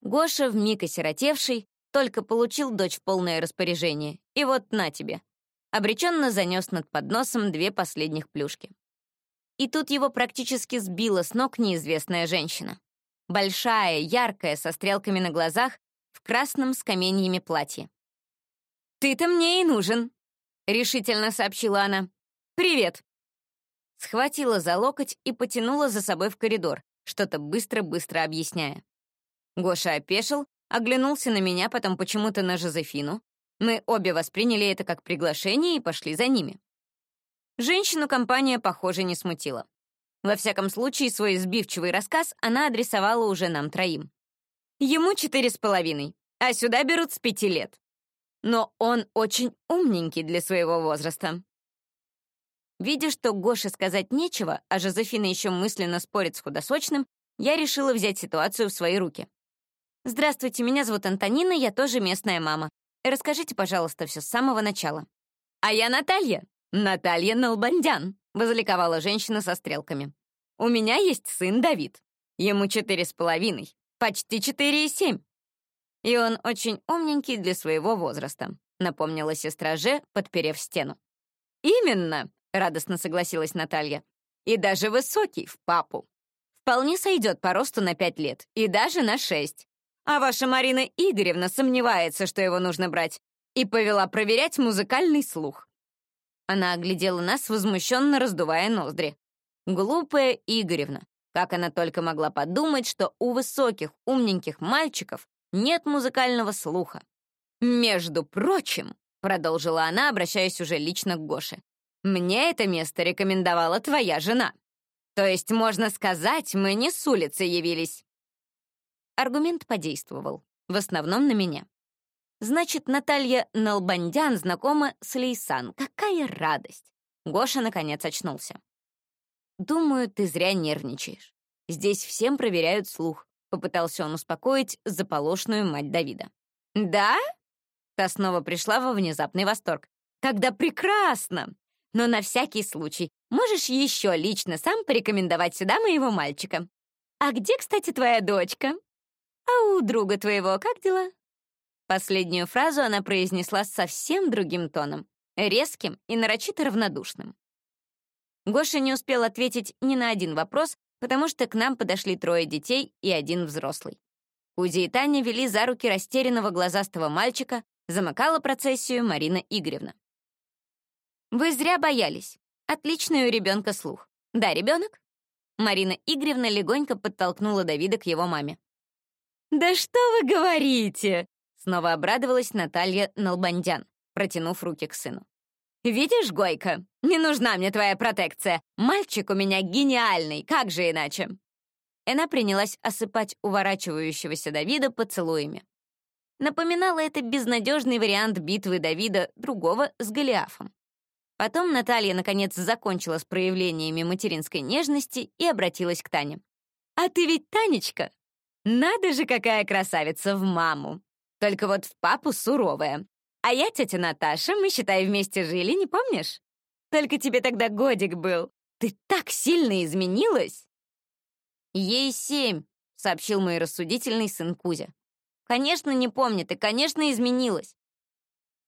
Гоша, вмиг осиротевший, только получил дочь в полное распоряжение, и вот на тебе. Обреченно занес над подносом две последних плюшки. И тут его практически сбила с ног неизвестная женщина. Большая, яркая, со стрелками на глазах, в красном с каменьями платье. «Ты-то мне и нужен», — решительно сообщила она. «Привет!» Схватила за локоть и потянула за собой в коридор, что-то быстро-быстро объясняя. Гоша опешил, оглянулся на меня, потом почему-то на Жозефину. Мы обе восприняли это как приглашение и пошли за ними. Женщину компания, похоже, не смутила. Во всяком случае, свой сбивчивый рассказ она адресовала уже нам троим. Ему четыре с половиной, а сюда берут с пяти лет. Но он очень умненький для своего возраста. Видя, что Гоше сказать нечего, а Жозефина еще мысленно спорит с худосочным, я решила взять ситуацию в свои руки. «Здравствуйте, меня зовут Антонина, я тоже местная мама. Расскажите, пожалуйста, все с самого начала». «А я Наталья», «Наталья Налбандян», — возликовала женщина со стрелками. «У меня есть сын Давид. Ему четыре с половиной, почти четыре и семь. И он очень умненький для своего возраста», — напомнила сестра Же, подперев стену. «Именно», — радостно согласилась Наталья. «И даже высокий, в папу. Вполне сойдет по росту на пять лет, и даже на шесть. А ваша Марина Игоревна сомневается, что его нужно брать, и повела проверять музыкальный слух. Она оглядела нас, возмущенно раздувая ноздри. Глупая Игоревна. Как она только могла подумать, что у высоких, умненьких мальчиков нет музыкального слуха. «Между прочим», — продолжила она, обращаясь уже лично к Гоше, «мне это место рекомендовала твоя жена. То есть, можно сказать, мы не с улицы явились». Аргумент подействовал, в основном на меня. Значит, Наталья Налбандян знакома с Лейсан. Какая радость! Гоша наконец очнулся. «Думаю, ты зря нервничаешь. Здесь всем проверяют слух», — попытался он успокоить заполошную мать Давида. «Да?» Та снова пришла во внезапный восторг. «Тогда прекрасно! Но на всякий случай можешь еще лично сам порекомендовать сюда моего мальчика. А где, кстати, твоя дочка?» «А у друга твоего как дела?» Последнюю фразу она произнесла совсем другим тоном, резким и нарочито равнодушным. Гоша не успел ответить ни на один вопрос, потому что к нам подошли трое детей и один взрослый. Кузя и Таня вели за руки растерянного глазастого мальчика, замыкала процессию Марина Игоревна. «Вы зря боялись. Отличный у ребенка слух. Да, ребенок?» Марина Игоревна легонько подтолкнула Давида к его маме. «Да что вы говорите?» Снова обрадовалась Наталья Налбандян, протянув руки к сыну. «Видишь, Гойка, не нужна мне твоя протекция. Мальчик у меня гениальный, как же иначе?» Она принялась осыпать уворачивающегося Давида поцелуями. Напоминало это безнадежный вариант битвы Давида другого с Голиафом. Потом Наталья, наконец, закончила с проявлениями материнской нежности и обратилась к Тане. «А ты ведь Танечка? Надо же, какая красавица в маму! Только вот в папу суровая. А я, тетя Наташа, мы, считай, вместе жили, не помнишь? Только тебе тогда годик был. Ты так сильно изменилась!» «Ей семь», — сообщил мой рассудительный сын Кузя. «Конечно, не помнит и, конечно, изменилась».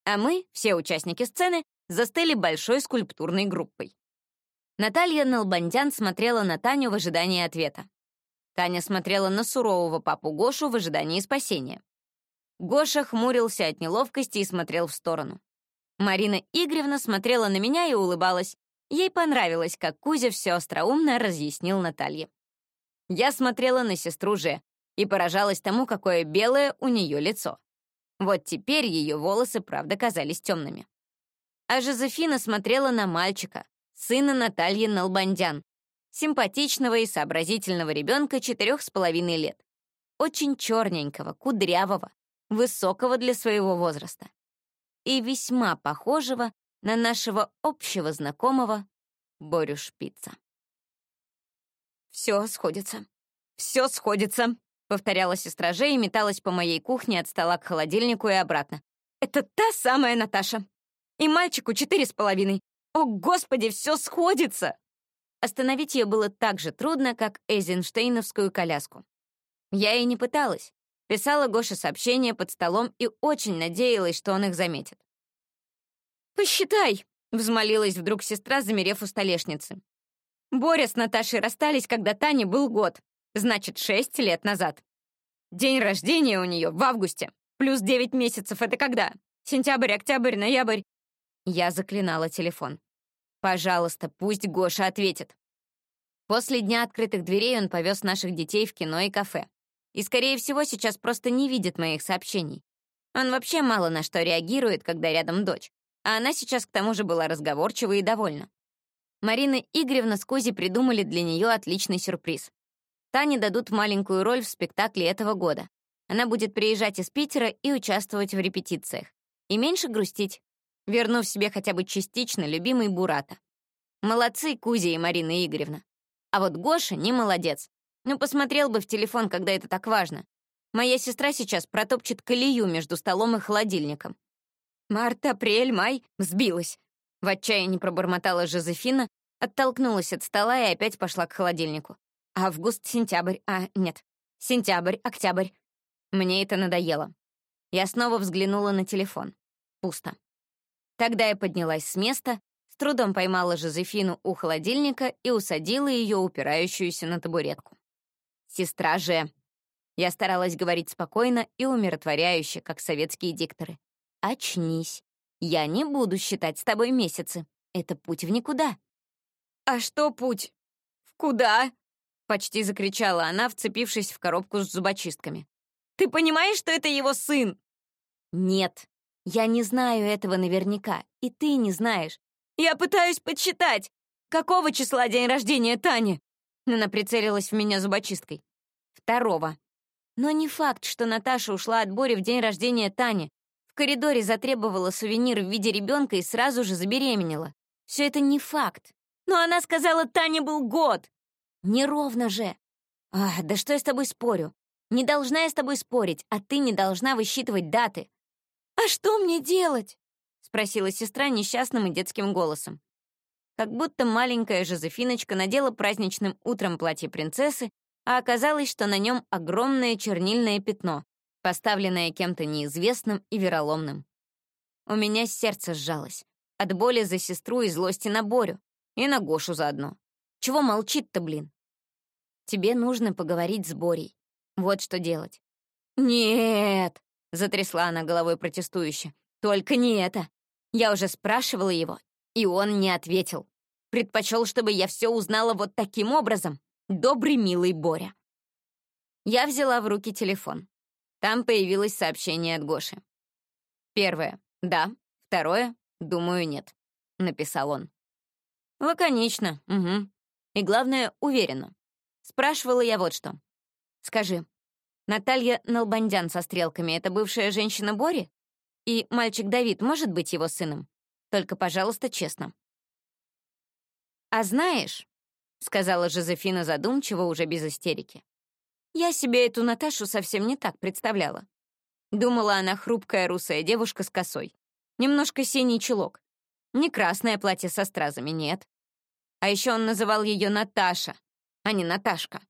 А мы, все участники сцены, застыли большой скульптурной группой. Наталья Налбандян смотрела на Таню в ожидании ответа. Таня смотрела на сурового папу Гошу в ожидании спасения. Гоша хмурился от неловкости и смотрел в сторону. Марина Игоревна смотрела на меня и улыбалась. Ей понравилось, как Кузя все остроумно разъяснил Наталье. Я смотрела на сестру Же и поражалась тому, какое белое у нее лицо. Вот теперь ее волосы, правда, казались темными. А Жозефина смотрела на мальчика, сына Натальи Налбандян, симпатичного и сообразительного ребенка четырех с половиной лет. Очень черненького, кудрявого, высокого для своего возраста. И весьма похожего на нашего общего знакомого Борю Шпица. «Все сходится, все сходится», — повторяла сестра Же и металась по моей кухне от стола к холодильнику и обратно. «Это та самая Наташа. И мальчику четыре с половиной. О, Господи, все сходится!» Остановить ее было так же трудно, как Эйзенштейновскую коляску. Я и не пыталась. Писала Гоше сообщения под столом и очень надеялась, что он их заметит. «Посчитай!» — взмолилась вдруг сестра, замерев у столешницы. Боря с Наташей расстались, когда Тане был год, значит, шесть лет назад. День рождения у нее в августе, плюс девять месяцев — это когда? Сентябрь, октябрь, ноябрь. Я заклинала телефон. «Пожалуйста, пусть Гоша ответит». После дня открытых дверей он повез наших детей в кино и кафе. И, скорее всего, сейчас просто не видит моих сообщений. Он вообще мало на что реагирует, когда рядом дочь. А она сейчас к тому же была разговорчива и довольна. Марина Игоревна с Кузей придумали для нее отличный сюрприз. Тане дадут маленькую роль в спектакле этого года. Она будет приезжать из Питера и участвовать в репетициях. И меньше грустить вернув себе хотя бы частично любимый Бурата. Молодцы Кузя и Марина Игоревна. А вот Гоша не молодец. Ну, посмотрел бы в телефон, когда это так важно. Моя сестра сейчас протопчет колею между столом и холодильником. Март, апрель, май сбилась. В отчаянии пробормотала Жозефина, оттолкнулась от стола и опять пошла к холодильнику. Август, сентябрь, а, нет, сентябрь, октябрь. Мне это надоело. Я снова взглянула на телефон. Пусто. Тогда я поднялась с места, с трудом поймала Жозефину у холодильника и усадила ее, упирающуюся на табуретку. «Сестра же...» Я старалась говорить спокойно и умиротворяюще, как советские дикторы. «Очнись. Я не буду считать с тобой месяцы. Это путь в никуда». «А что путь? В куда?» — почти закричала она, вцепившись в коробку с зубочистками. «Ты понимаешь, что это его сын?» «Нет», я не знаю этого наверняка, и ты не знаешь. Я пытаюсь подсчитать. Какого числа день рождения Тани? Она прицелилась в меня зубочисткой. Второго. Но не факт, что Наташа ушла от Бори в день рождения Тани. В коридоре затребовала сувенир в виде ребенка и сразу же забеременела. Все это не факт. Но она сказала, Тане был год. Неровно же. Ах, да что я с тобой спорю? Не должна я с тобой спорить, а ты не должна высчитывать даты. «А что мне делать?» — спросила сестра несчастным и детским голосом. Как будто маленькая Жозефиночка надела праздничным утром платье принцессы, а оказалось, что на нем огромное чернильное пятно, поставленное кем-то неизвестным и вероломным. У меня сердце сжалось. От боли за сестру и злости на Борю. И на Гошу заодно. Чего молчит-то, блин? Тебе нужно поговорить с Борей. Вот что делать. «Нет!» — затрясла она головой протестующе. «Только не это. Я уже спрашивала его, и он не ответил. Предпочел, чтобы я все узнала вот таким образом. Добрый, милый Боря». Я взяла в руки телефон. Там появилось сообщение от Гоши. Первое — да. Второе — думаю, нет. Написал он. Лаконично, угу. И главное, уверенно. Спрашивала я вот что. Скажи, Наталья Налбандян со стрелками — это бывшая женщина Бори? И мальчик Давид может быть его сыном? Только, пожалуйста, честно. «А знаешь», — сказала Жозефина задумчиво, уже без истерики, «я себе эту Наташу совсем не так представляла. Думала, она хрупкая русая девушка с косой. Немножко синий чулок. Не красное платье со стразами, нет. А еще он называл ее Наташа, а не Наташка.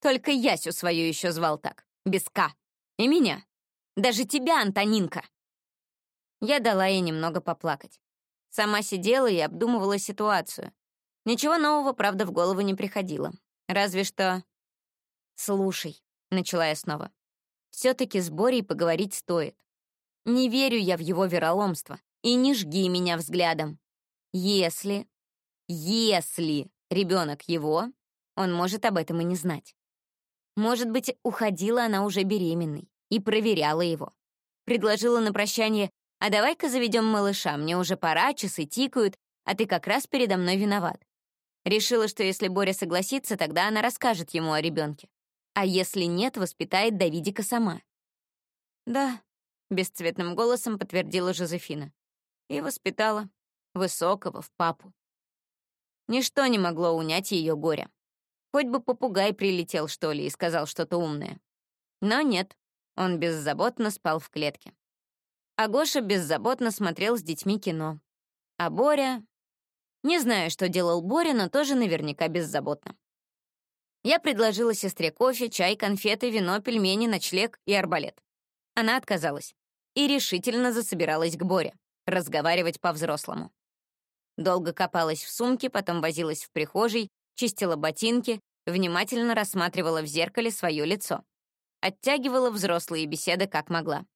Только Ясю свою еще звал так, без «К». И меня. Даже тебя, Антонинка. Я дала ей немного поплакать. Сама сидела и обдумывала ситуацию. Ничего нового, правда, в голову не приходило. Разве что... «Слушай», — начала я снова, — «все-таки с Борей поговорить стоит. Не верю я в его вероломство, и не жги меня взглядом. Если, если ребенок его, он может об этом и не знать. Может быть, уходила она уже беременной и проверяла его. Предложила на прощание, а давай-ка заведем малыша, мне уже пора, часы тикают, а ты как раз передо мной виноват. Решила, что если Боря согласится, тогда она расскажет ему о ребенке. А если нет, воспитает Давидика сама. Да, — бесцветным голосом подтвердила Жозефина. И воспитала высокого в папу. Ничто не могло унять ее горе. Хоть бы попугай прилетел, что ли, и сказал что-то умное. Но нет, он беззаботно спал в клетке. А Гоша беззаботно смотрел с детьми кино. А Боря... Не знаю, что делал Боря, но тоже наверняка беззаботно. Я предложила сестре кофе, чай, конфеты, вино, пельмени, ночлег и арбалет. Она отказалась и решительно засобиралась к Боре, разговаривать по-взрослому. Долго копалась в сумке, потом возилась в прихожей, чистила ботинки, внимательно рассматривала в зеркале свое лицо. Оттягивала взрослые беседы как могла.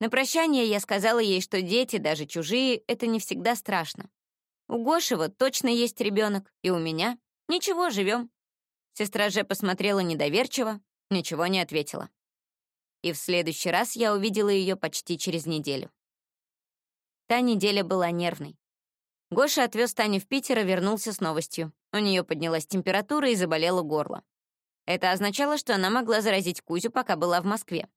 На прощание я сказала ей, что дети, даже чужие, это не всегда страшно. У Гоши вот точно есть ребенок, и у меня. Ничего, живем. Сестра же посмотрела недоверчиво, ничего не ответила и в следующий раз я увидела ее почти через неделю. Та неделя была нервной. Гоша отвез Таню в Питер и вернулся с новостью. У нее поднялась температура и заболело горло. Это означало, что она могла заразить Кузю, пока была в Москве.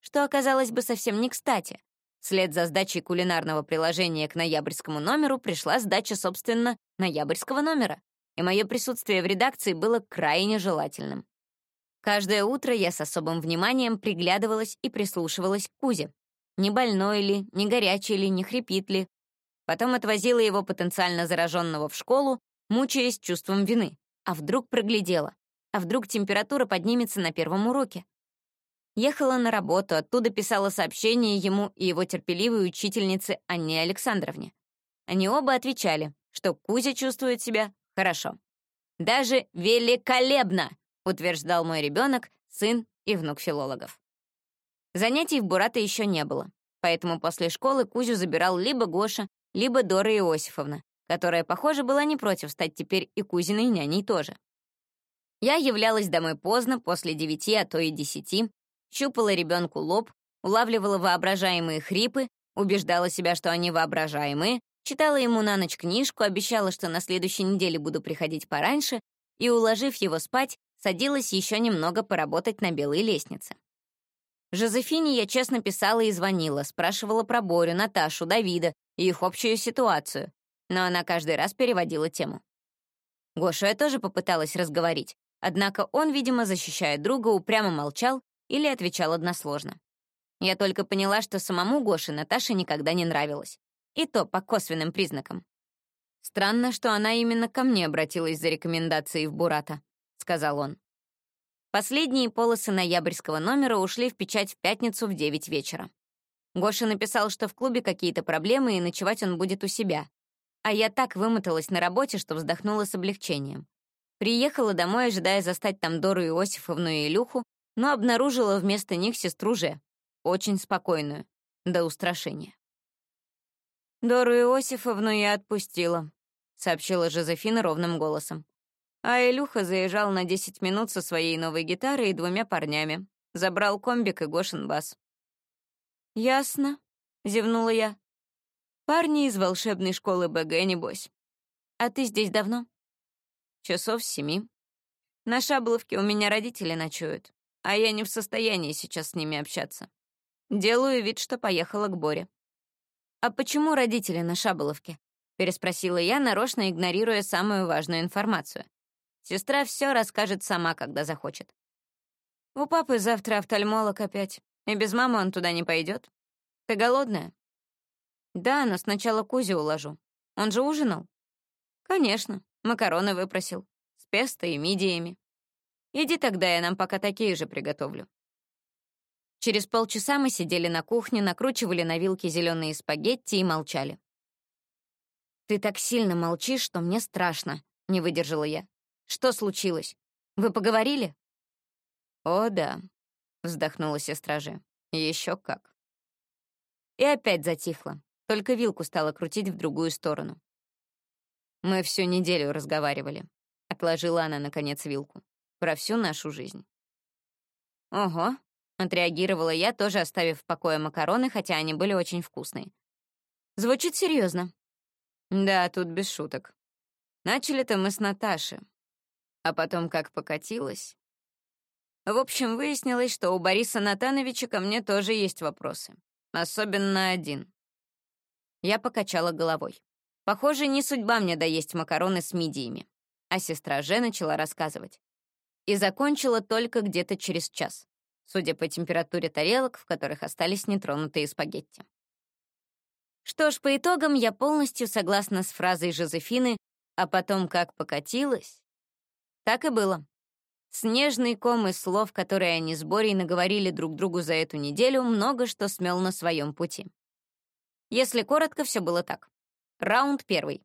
Что оказалось бы совсем не кстати. Вслед за сдачей кулинарного приложения к ноябрьскому номеру пришла сдача, собственно, ноябрьского номера, и мое присутствие в редакции было крайне желательным. Каждое утро я с особым вниманием приглядывалась и прислушивалась к Кузе. Не больной ли, не горячий ли, не хрипит ли. Потом отвозила его потенциально зараженного в школу, мучаясь чувством вины. А вдруг проглядела? А вдруг температура поднимется на первом уроке? Ехала на работу, оттуда писала сообщение ему и его терпеливой учительнице Анне Александровне. Они оба отвечали, что Кузя чувствует себя хорошо. Даже великолепно! утверждал мой ребенок, сын и внук филологов. Занятий в Бурата еще не было, поэтому после школы Кузю забирал либо Гоша, либо Дора Иосифовна, которая, похоже, была не против стать теперь и Кузиной няней тоже. Я являлась домой поздно, после девяти, а то и десяти, щупала ребенку лоб, улавливала воображаемые хрипы, убеждала себя, что они воображаемые, читала ему на ночь книжку, обещала, что на следующей неделе буду приходить пораньше, и, уложив его спать, садилась еще немного поработать на белой лестнице. Жозефине я честно писала и звонила, спрашивала про Борю, Наташу, Давида и их общую ситуацию, но она каждый раз переводила тему. Гошу я тоже попыталась разговорить, однако он, видимо, защищая друга, упрямо молчал или отвечал односложно. Я только поняла, что самому Гоше Наташа никогда не нравилась. И то по косвенным признакам. Странно, что она именно ко мне обратилась за рекомендацией в Бурата сказал он. Последние полосы ноябрьского номера ушли в печать в пятницу в 9 вечера. Гоша написал, что в клубе какие-то проблемы, и ночевать он будет у себя. А я так вымоталась на работе, что вздохнула с облегчением. Приехала домой, ожидая застать там Дору Иосифовну и Илюху, но обнаружила вместо них сестру Же, очень спокойную, до устрашения. «Дору Иосифовну я отпустила», — сообщила Жозефина ровным голосом. А Илюха заезжал на 10 минут со своей новой гитарой и двумя парнями. Забрал комбик и Гошин бас. «Ясно», — зевнула я. «Парни из волшебной школы БГ, небось. А ты здесь давно?» «Часов семи. На Шабловке у меня родители ночуют, а я не в состоянии сейчас с ними общаться. Делаю вид, что поехала к Боре. «А почему родители на Шаболовке?» — переспросила я, нарочно игнорируя самую важную информацию. Сестра все расскажет сама, когда захочет. «У папы завтра офтальмолог опять, и без мамы он туда не пойдет. Ты голодная?» «Да, но сначала Кузю уложу. Он же ужинал?» «Конечно, макароны выпросил, с песто и мидиями. Иди тогда, я нам пока такие же приготовлю». Через полчаса мы сидели на кухне, накручивали на вилке зеленые спагетти и молчали. «Ты так сильно молчишь, что мне страшно», — не выдержала я. «Что случилось? Вы поговорили?» «О, да», — вздохнула сестра же. Еще как». И опять затихло, только вилку стала крутить в другую сторону. «Мы всю неделю разговаривали», — отложила она, наконец, вилку. «Про всю нашу жизнь». «Ого, Отреагировала я, тоже оставив в покое макароны, хотя они были очень вкусные. Звучит серьезно. Да, тут без шуток. Начали-то мы с Наташи. А потом как покатилось. В общем, выяснилось, что у Бориса Натановича ко мне тоже есть вопросы. Особенно один. Я покачала головой. Похоже, не судьба мне доесть макароны с мидиями. А сестра Же начала рассказывать. И закончила только где-то через час судя по температуре тарелок, в которых остались нетронутые спагетти. Что ж, по итогам я полностью согласна с фразой Жозефины «а потом как покатилась». Так и было. Снежный ком из слов, которые они с Борей наговорили друг другу за эту неделю, много что смел на своем пути. Если коротко, все было так. Раунд первый.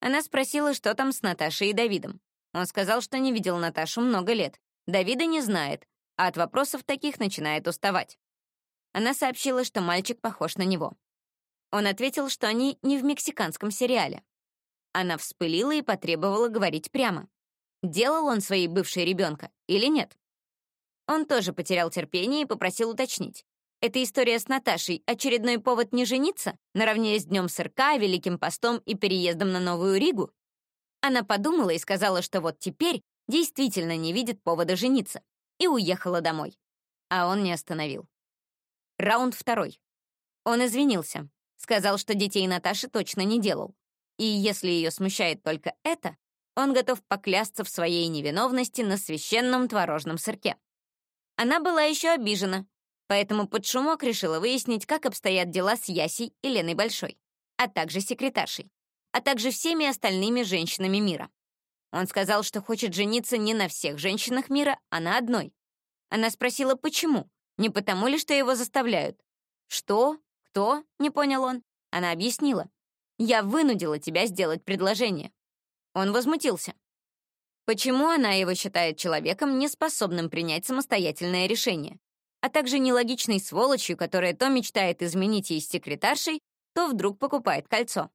Она спросила, что там с Наташей и Давидом. Он сказал, что не видел Наташу много лет. Давида не знает, а от вопросов таких начинает уставать. Она сообщила, что мальчик похож на него. Он ответил, что они не в мексиканском сериале. Она вспылила и потребовала говорить прямо. Делал он своей бывшей ребенка или нет? Он тоже потерял терпение и попросил уточнить. Эта история с Наташей — очередной повод не жениться, наравне с Днем Сырка, Великим Постом и переездом на Новую Ригу? Она подумала и сказала, что вот теперь действительно не видит повода жениться и уехала домой. А он не остановил. Раунд второй. Он извинился, сказал, что детей Наташи точно не делал. И если ее смущает только это, он готов поклясться в своей невиновности на священном творожном сырке. Она была еще обижена, поэтому под шумок решила выяснить, как обстоят дела с Ясей и Леной Большой, а также секретаршей, а также всеми остальными женщинами мира. Он сказал, что хочет жениться не на всех женщинах мира, а на одной. Она спросила, почему? Не потому ли, что его заставляют? «Что? Кто?» — не понял он. Она объяснила. «Я вынудила тебя сделать предложение». Он возмутился. Почему она его считает человеком, неспособным принять самостоятельное решение, а также нелогичной сволочью, которая то мечтает изменить ей с секретаршей, то вдруг покупает кольцо.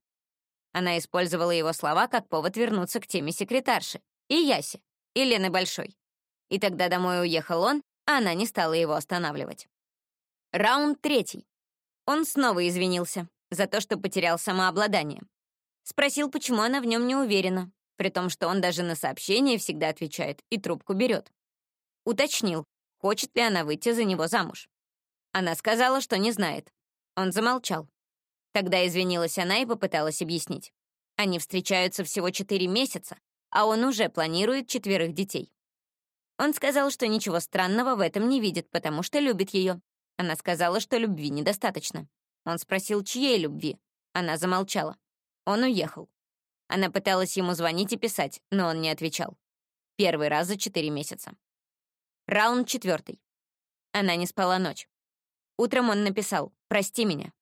Она использовала его слова как повод вернуться к теме секретарши. И Яси, и Лены Большой. И тогда домой уехал он, а она не стала его останавливать. Раунд третий. Он снова извинился за то, что потерял самообладание. Спросил, почему она в нем не уверена, при том, что он даже на сообщения всегда отвечает и трубку берет. Уточнил, хочет ли она выйти за него замуж. Она сказала, что не знает. Он замолчал. Тогда извинилась она и попыталась объяснить. Они встречаются всего четыре месяца, а он уже планирует четверых детей. Он сказал, что ничего странного в этом не видит, потому что любит ее. Она сказала, что любви недостаточно. Он спросил, чьей любви. Она замолчала. Он уехал. Она пыталась ему звонить и писать, но он не отвечал. Первый раз за четыре месяца. Раунд четвертый. Она не спала ночь. Утром он написал «Прости меня».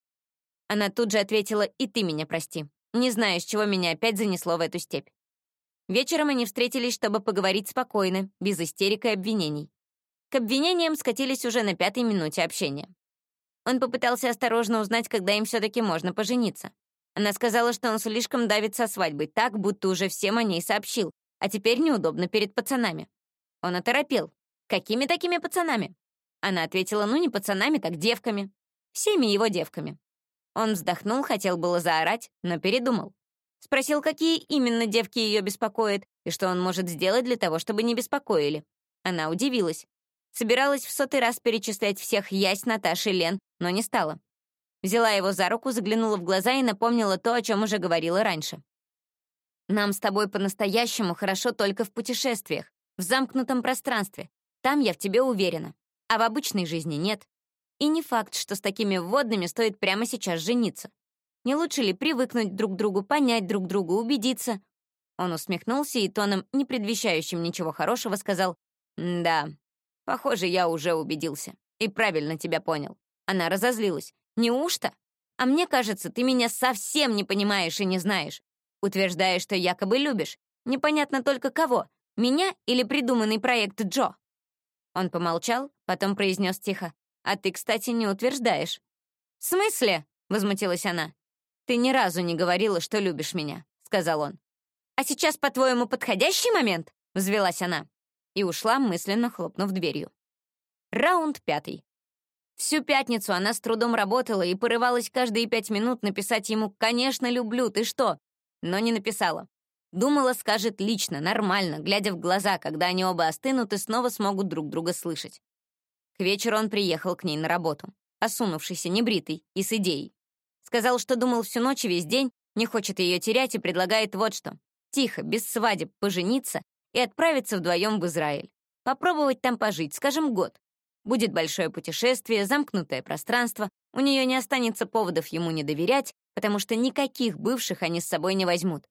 Она тут же ответила «И ты меня прости». Не знаю, с чего меня опять занесло в эту степь. Вечером они встретились, чтобы поговорить спокойно, без истерик и обвинений. К обвинениям скатились уже на пятой минуте общения. Он попытался осторожно узнать, когда им все-таки можно пожениться. Она сказала, что он слишком давится свадьбой, так, будто уже всем о ней сообщил, а теперь неудобно перед пацанами. Он оторопел. Какими такими пацанами? Она ответила, ну не пацанами, так девками. Всеми его девками. Он вздохнул, хотел было заорать, но передумал. Спросил, какие именно девки ее беспокоят и что он может сделать для того, чтобы не беспокоили. Она удивилась. Собиралась в сотый раз перечислять всех Ясь, Наташи, Лен, но не стала. Взяла его за руку, заглянула в глаза и напомнила то, о чем уже говорила раньше. «Нам с тобой по-настоящему хорошо только в путешествиях, в замкнутом пространстве. Там я в тебе уверена, а в обычной жизни нет. И не факт, что с такими вводными стоит прямо сейчас жениться. Не лучше ли привыкнуть друг к другу, понять друг друга, убедиться?» Он усмехнулся и тоном, не предвещающим ничего хорошего, сказал, «Да, похоже, я уже убедился и правильно тебя понял». Она разозлилась. «Неужто? А мне кажется, ты меня совсем не понимаешь и не знаешь. Утверждаешь, что якобы любишь. Непонятно только кого, меня или придуманный проект Джо?» Он помолчал, потом произнес тихо. «А ты, кстати, не утверждаешь». «В смысле?» — возмутилась она. «Ты ни разу не говорила, что любишь меня», — сказал он. «А сейчас, по-твоему, подходящий момент?» — взвелась она. И ушла, мысленно хлопнув дверью. Раунд пятый. Всю пятницу она с трудом работала и порывалась каждые пять минут написать ему «Конечно, люблю, ты что?» Но не написала. Думала, скажет лично, нормально, глядя в глаза, когда они оба остынут и снова смогут друг друга слышать. К вечеру он приехал к ней на работу, осунувшийся, небритый и с идеей. Сказал, что думал всю ночь и весь день, не хочет ее терять и предлагает вот что. Тихо, без свадеб, пожениться и отправиться вдвоем в Израиль. Попробовать там пожить, скажем, год. Будет большое путешествие, замкнутое пространство, у нее не останется поводов ему не доверять, потому что никаких бывших они с собой не возьмут.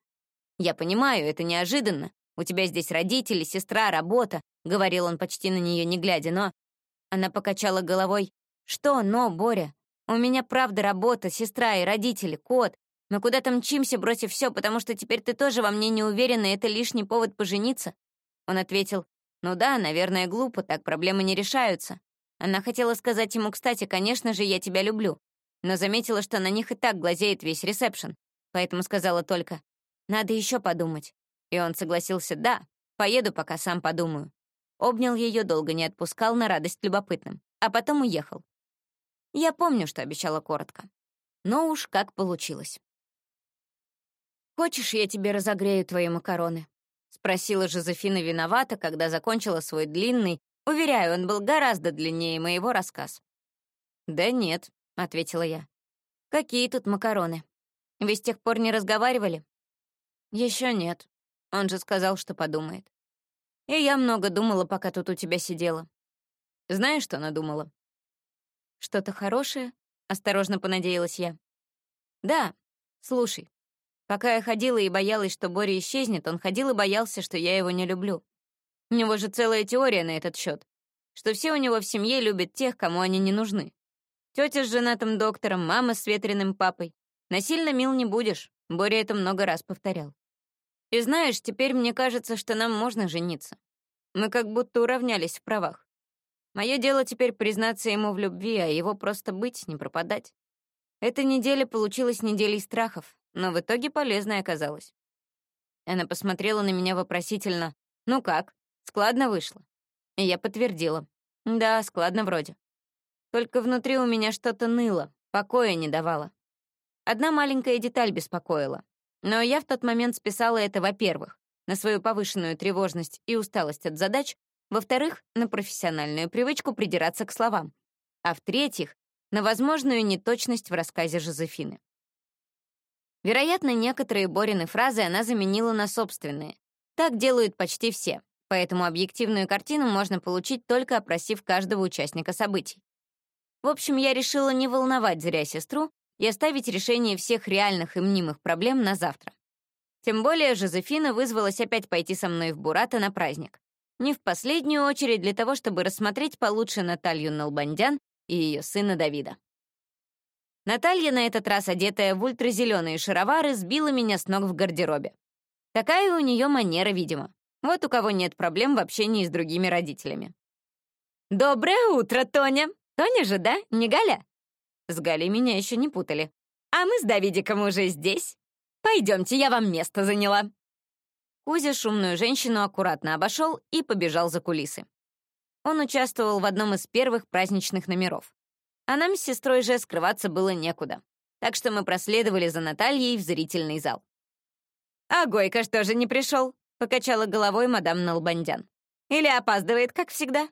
«Я понимаю, это неожиданно. У тебя здесь родители, сестра, работа», — говорил он почти на нее не глядя, но... Она покачала головой. «Что «но», Боря? У меня правда работа, сестра и родители, кот. Мы куда-то мчимся, бросив все, потому что теперь ты тоже во мне не уверена, и это лишний повод пожениться?» Он ответил, «Ну да, наверное, глупо, так проблемы не решаются». Она хотела сказать ему, «Кстати, конечно же, я тебя люблю», но заметила, что на них и так глазеет весь ресепшн, поэтому сказала только, «Надо еще подумать». И он согласился, «Да, поеду, пока сам подумаю». Обнял ее, долго не отпускал на радость любопытным, а потом уехал. Я помню, что обещала коротко. Но уж как получилось. «Хочешь, я тебе разогрею твои макароны?» — спросила Жозефина виновата, когда закончила свой длинный, уверяю, он был гораздо длиннее моего рассказ. «Да нет», — ответила я. «Какие тут макароны? Вы с тех пор не разговаривали?» Еще нет. Он же сказал, что подумает. И я много думала, пока тут у тебя сидела. Знаешь, что она думала? «Что-то хорошее?» — осторожно понадеялась я. «Да, слушай. Пока я ходила и боялась, что Боря исчезнет, он ходил и боялся, что я его не люблю. У него же целая теория на этот счет, что все у него в семье любят тех, кому они не нужны. Тетя с женатым доктором, мама с ветреным папой. Насильно мил не будешь, Боря это много раз повторял. И знаешь, теперь мне кажется, что нам можно жениться. Мы как будто уравнялись в правах. Мое дело теперь признаться ему в любви, а его просто быть, не пропадать. Эта неделя получилась неделей страхов, но в итоге полезной оказалась. Она посмотрела на меня вопросительно. «Ну как? Складно вышло?» И я подтвердила. «Да, складно вроде. Только внутри у меня что-то ныло, покоя не давало. Одна маленькая деталь беспокоила. Но я в тот момент списала это, во-первых, на свою повышенную тревожность и усталость от задач, во-вторых, на профессиональную привычку придираться к словам, а в-третьих, на возможную неточность в рассказе Жозефины. Вероятно, некоторые Борины фразы она заменила на собственные. Так делают почти все, поэтому объективную картину можно получить только опросив каждого участника событий. В общем, я решила не волновать зря сестру и оставить решение всех реальных и мнимых проблем на завтра. Тем более Жозефина вызвалась опять пойти со мной в Бурата на праздник. Не в последнюю очередь для того, чтобы рассмотреть получше Наталью Налбандян и ее сына Давида. Наталья, на этот раз одетая в ультразеленые шаровары, сбила меня с ног в гардеробе. Такая у нее манера, видимо. Вот у кого нет проблем в общении с другими родителями. «Доброе утро, Тоня! Тоня же, да? Не Галя?» С Галей меня еще не путали. «А мы с Давидиком уже здесь. Пойдемте, я вам место заняла». Кузя шумную женщину аккуратно обошел и побежал за кулисы. Он участвовал в одном из первых праздничных номеров. А нам с сестрой же скрываться было некуда. Так что мы проследовали за Натальей в зрительный зал. «А Гойка что же не пришел?» — покачала головой мадам Налбандян. «Или опаздывает, как всегда?»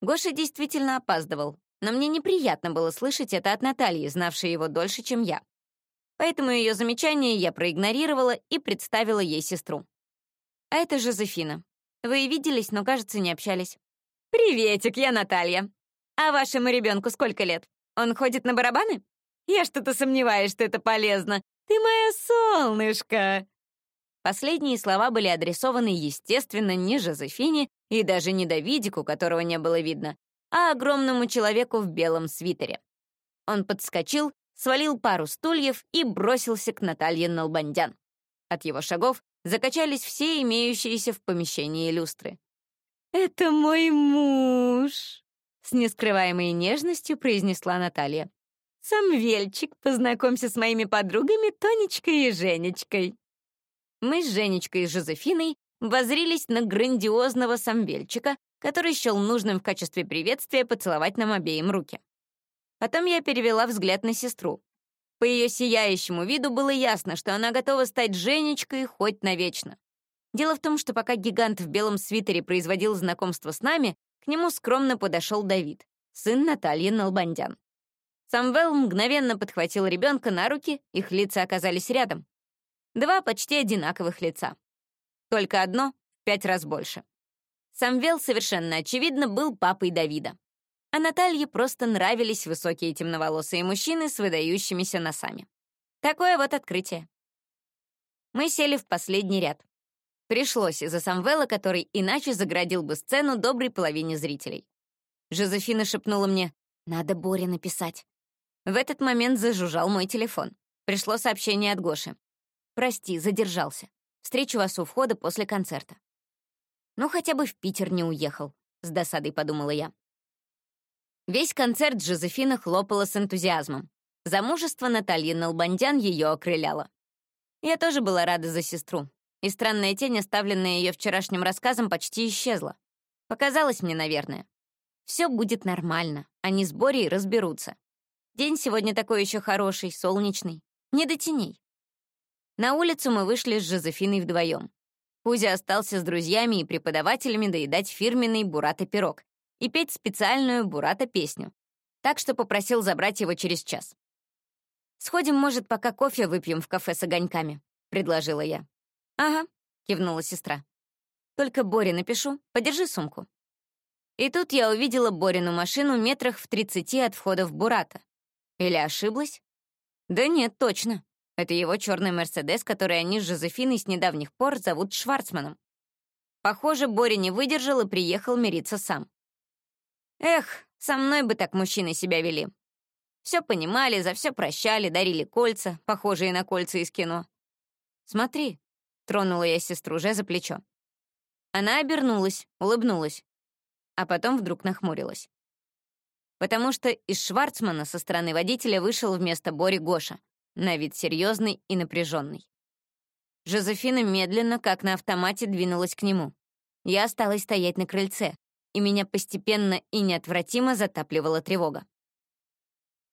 Гоша действительно опаздывал, но мне неприятно было слышать это от Натальи, знавшей его дольше, чем я. Поэтому ее замечание я проигнорировала и представила ей сестру. А это Жозефина. Вы виделись, но, кажется, не общались. «Приветик, я Наталья. А вашему ребенку сколько лет? Он ходит на барабаны? Я что-то сомневаюсь, что это полезно. Ты моя солнышко!» Последние слова были адресованы, естественно, не Жозефине и даже не Давидику, которого не было видно, а огромному человеку в белом свитере. Он подскочил свалил пару стульев и бросился к Наталье Налбандян. От его шагов закачались все имеющиеся в помещении люстры. «Это мой муж!» — с нескрываемой нежностью произнесла Наталья. «Самвельчик, познакомься с моими подругами Тонечкой и Женечкой». Мы с Женечкой и Жозефиной возрились на грандиозного Самвельчика, который счел нужным в качестве приветствия поцеловать нам обеим руки. Потом я перевела взгляд на сестру. По ее сияющему виду было ясно, что она готова стать Женечкой хоть навечно. Дело в том, что пока гигант в белом свитере производил знакомство с нами, к нему скромно подошел Давид, сын Натальи Налбандян. Самвел мгновенно подхватил ребенка на руки, их лица оказались рядом. Два почти одинаковых лица. Только одно в пять раз больше. Самвел совершенно очевидно был папой Давида а Наталье просто нравились высокие темноволосые мужчины с выдающимися носами. Такое вот открытие. Мы сели в последний ряд. Пришлось из-за Самвела, который иначе заградил бы сцену доброй половине зрителей. Жозефина шепнула мне, «Надо Боре написать». В этот момент зажужжал мой телефон. Пришло сообщение от Гоши. «Прости, задержался. Встречу вас у входа после концерта». «Ну, хотя бы в Питер не уехал», — с досадой подумала я. Весь концерт Джозефина хлопала с энтузиазмом. Замужество Натальи Налбандян ее окрыляло. Я тоже была рада за сестру, и странная тень, оставленная ее вчерашним рассказом, почти исчезла. Показалось мне, наверное. Все будет нормально, они с Борей разберутся. День сегодня такой еще хороший, солнечный. Не до теней. На улицу мы вышли с Жозефиной вдвоем. Кузя остался с друзьями и преподавателями доедать фирменный бурата-пирог, и петь специальную Бурата-песню, так что попросил забрать его через час. «Сходим, может, пока кофе выпьем в кафе с огоньками», — предложила я. «Ага», — кивнула сестра. «Только Боре напишу, подержи сумку». И тут я увидела Борину машину метрах в тридцати от входа в Бурата. Или ошиблась? Да нет, точно. Это его черный Мерседес, который они с Жозефиной с недавних пор зовут Шварцманом. Похоже, Боря не выдержал и приехал мириться сам. Эх, со мной бы так мужчины себя вели. Все понимали, за все прощали, дарили кольца, похожие на кольца из кино. «Смотри», — тронула я сестру уже за плечо. Она обернулась, улыбнулась, а потом вдруг нахмурилась. Потому что из Шварцмана со стороны водителя вышел вместо Бори Гоша, на вид серьезный и напряженный. Жозефина медленно, как на автомате, двинулась к нему. Я осталась стоять на крыльце, и меня постепенно и неотвратимо затапливала тревога.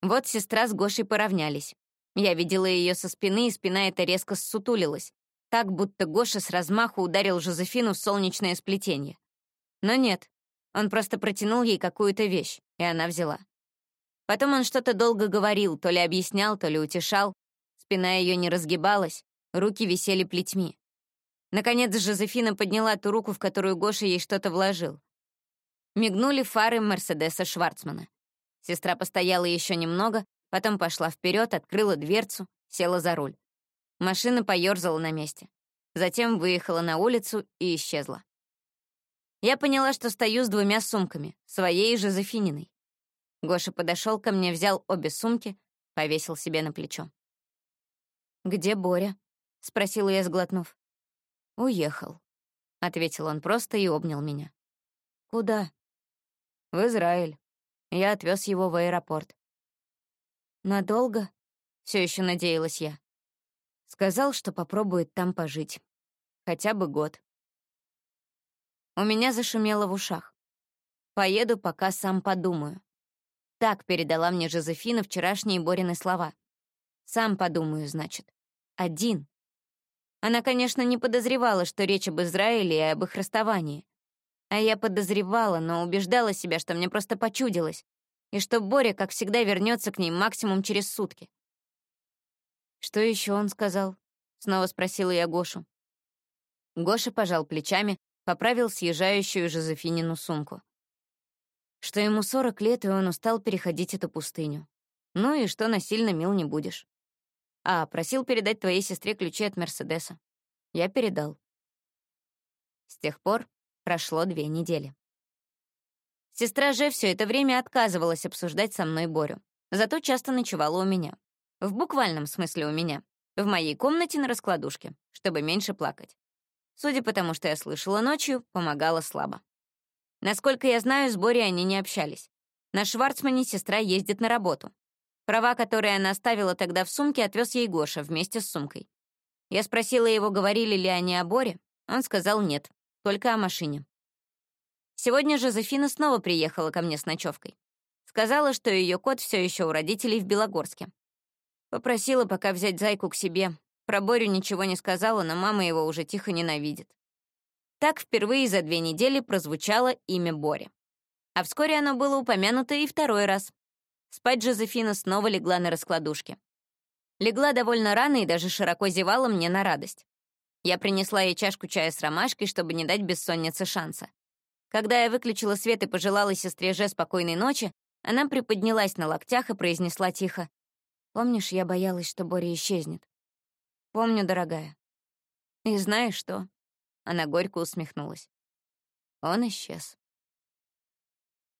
Вот сестра с Гошей поравнялись. Я видела ее со спины, и спина эта резко ссутулилась, так, будто Гоша с размаху ударил Жозефину в солнечное сплетение. Но нет, он просто протянул ей какую-то вещь, и она взяла. Потом он что-то долго говорил, то ли объяснял, то ли утешал. Спина ее не разгибалась, руки висели плетьми. Наконец Жозефина подняла ту руку, в которую Гоша ей что-то вложил. Мигнули фары Мерседеса Шварцмана. Сестра постояла еще немного, потом пошла вперед, открыла дверцу, села за руль. Машина поерзала на месте. Затем выехала на улицу и исчезла. Я поняла, что стою с двумя сумками, своей и Жозефининой. Гоша подошел ко мне, взял обе сумки, повесил себе на плечо. «Где Боря?» — спросила я, сглотнув. «Уехал», — ответил он просто и обнял меня. «Куда?» «В Израиль. Я отвез его в аэропорт». «Надолго?» — все еще надеялась я. Сказал, что попробует там пожить. Хотя бы год. У меня зашумело в ушах. Поеду, пока сам подумаю. Так передала мне Жозефина вчерашние Борины слова. Сам подумаю, значит. Один. Она, конечно, не подозревала, что речь об Израиле и об их расставании. А я подозревала, но убеждала себя, что мне просто почудилось, и что Боря, как всегда, вернется к ней максимум через сутки. «Что еще он сказал?» — снова спросила я Гошу. Гоша пожал плечами, поправил съезжающую Жозефинину сумку. Что ему 40 лет, и он устал переходить эту пустыню. Ну и что насильно мил не будешь. А, просил передать твоей сестре ключи от Мерседеса. Я передал. С тех пор прошло две недели. Сестра же все это время отказывалась обсуждать со мной Борю. Зато часто ночевала у меня. В буквальном смысле у меня. В моей комнате на раскладушке, чтобы меньше плакать. Судя по тому, что я слышала ночью, помогала слабо. Насколько я знаю, с Борей они не общались. На Шварцмане сестра ездит на работу. Права, которые она оставила тогда в сумке, отвез ей Гоша вместе с сумкой. Я спросила его, говорили ли они о Боре. Он сказал нет, только о машине. Сегодня Жозефина снова приехала ко мне с ночевкой. Сказала, что ее кот все еще у родителей в Белогорске. Попросила пока взять зайку к себе, про Борю ничего не сказала, но мама его уже тихо ненавидит. Так впервые за две недели прозвучало имя Бори. А вскоре оно было упомянуто и второй раз. Спать Жозефина снова легла на раскладушке. Легла довольно рано и даже широко зевала мне на радость. Я принесла ей чашку чая с ромашкой, чтобы не дать бессоннице шанса. Когда я выключила свет и пожелала сестре Же спокойной ночи, она приподнялась на локтях и произнесла тихо. «Помнишь, я боялась, что Боря исчезнет?» Помню, дорогая. И знаешь что? Она горько усмехнулась. Он исчез.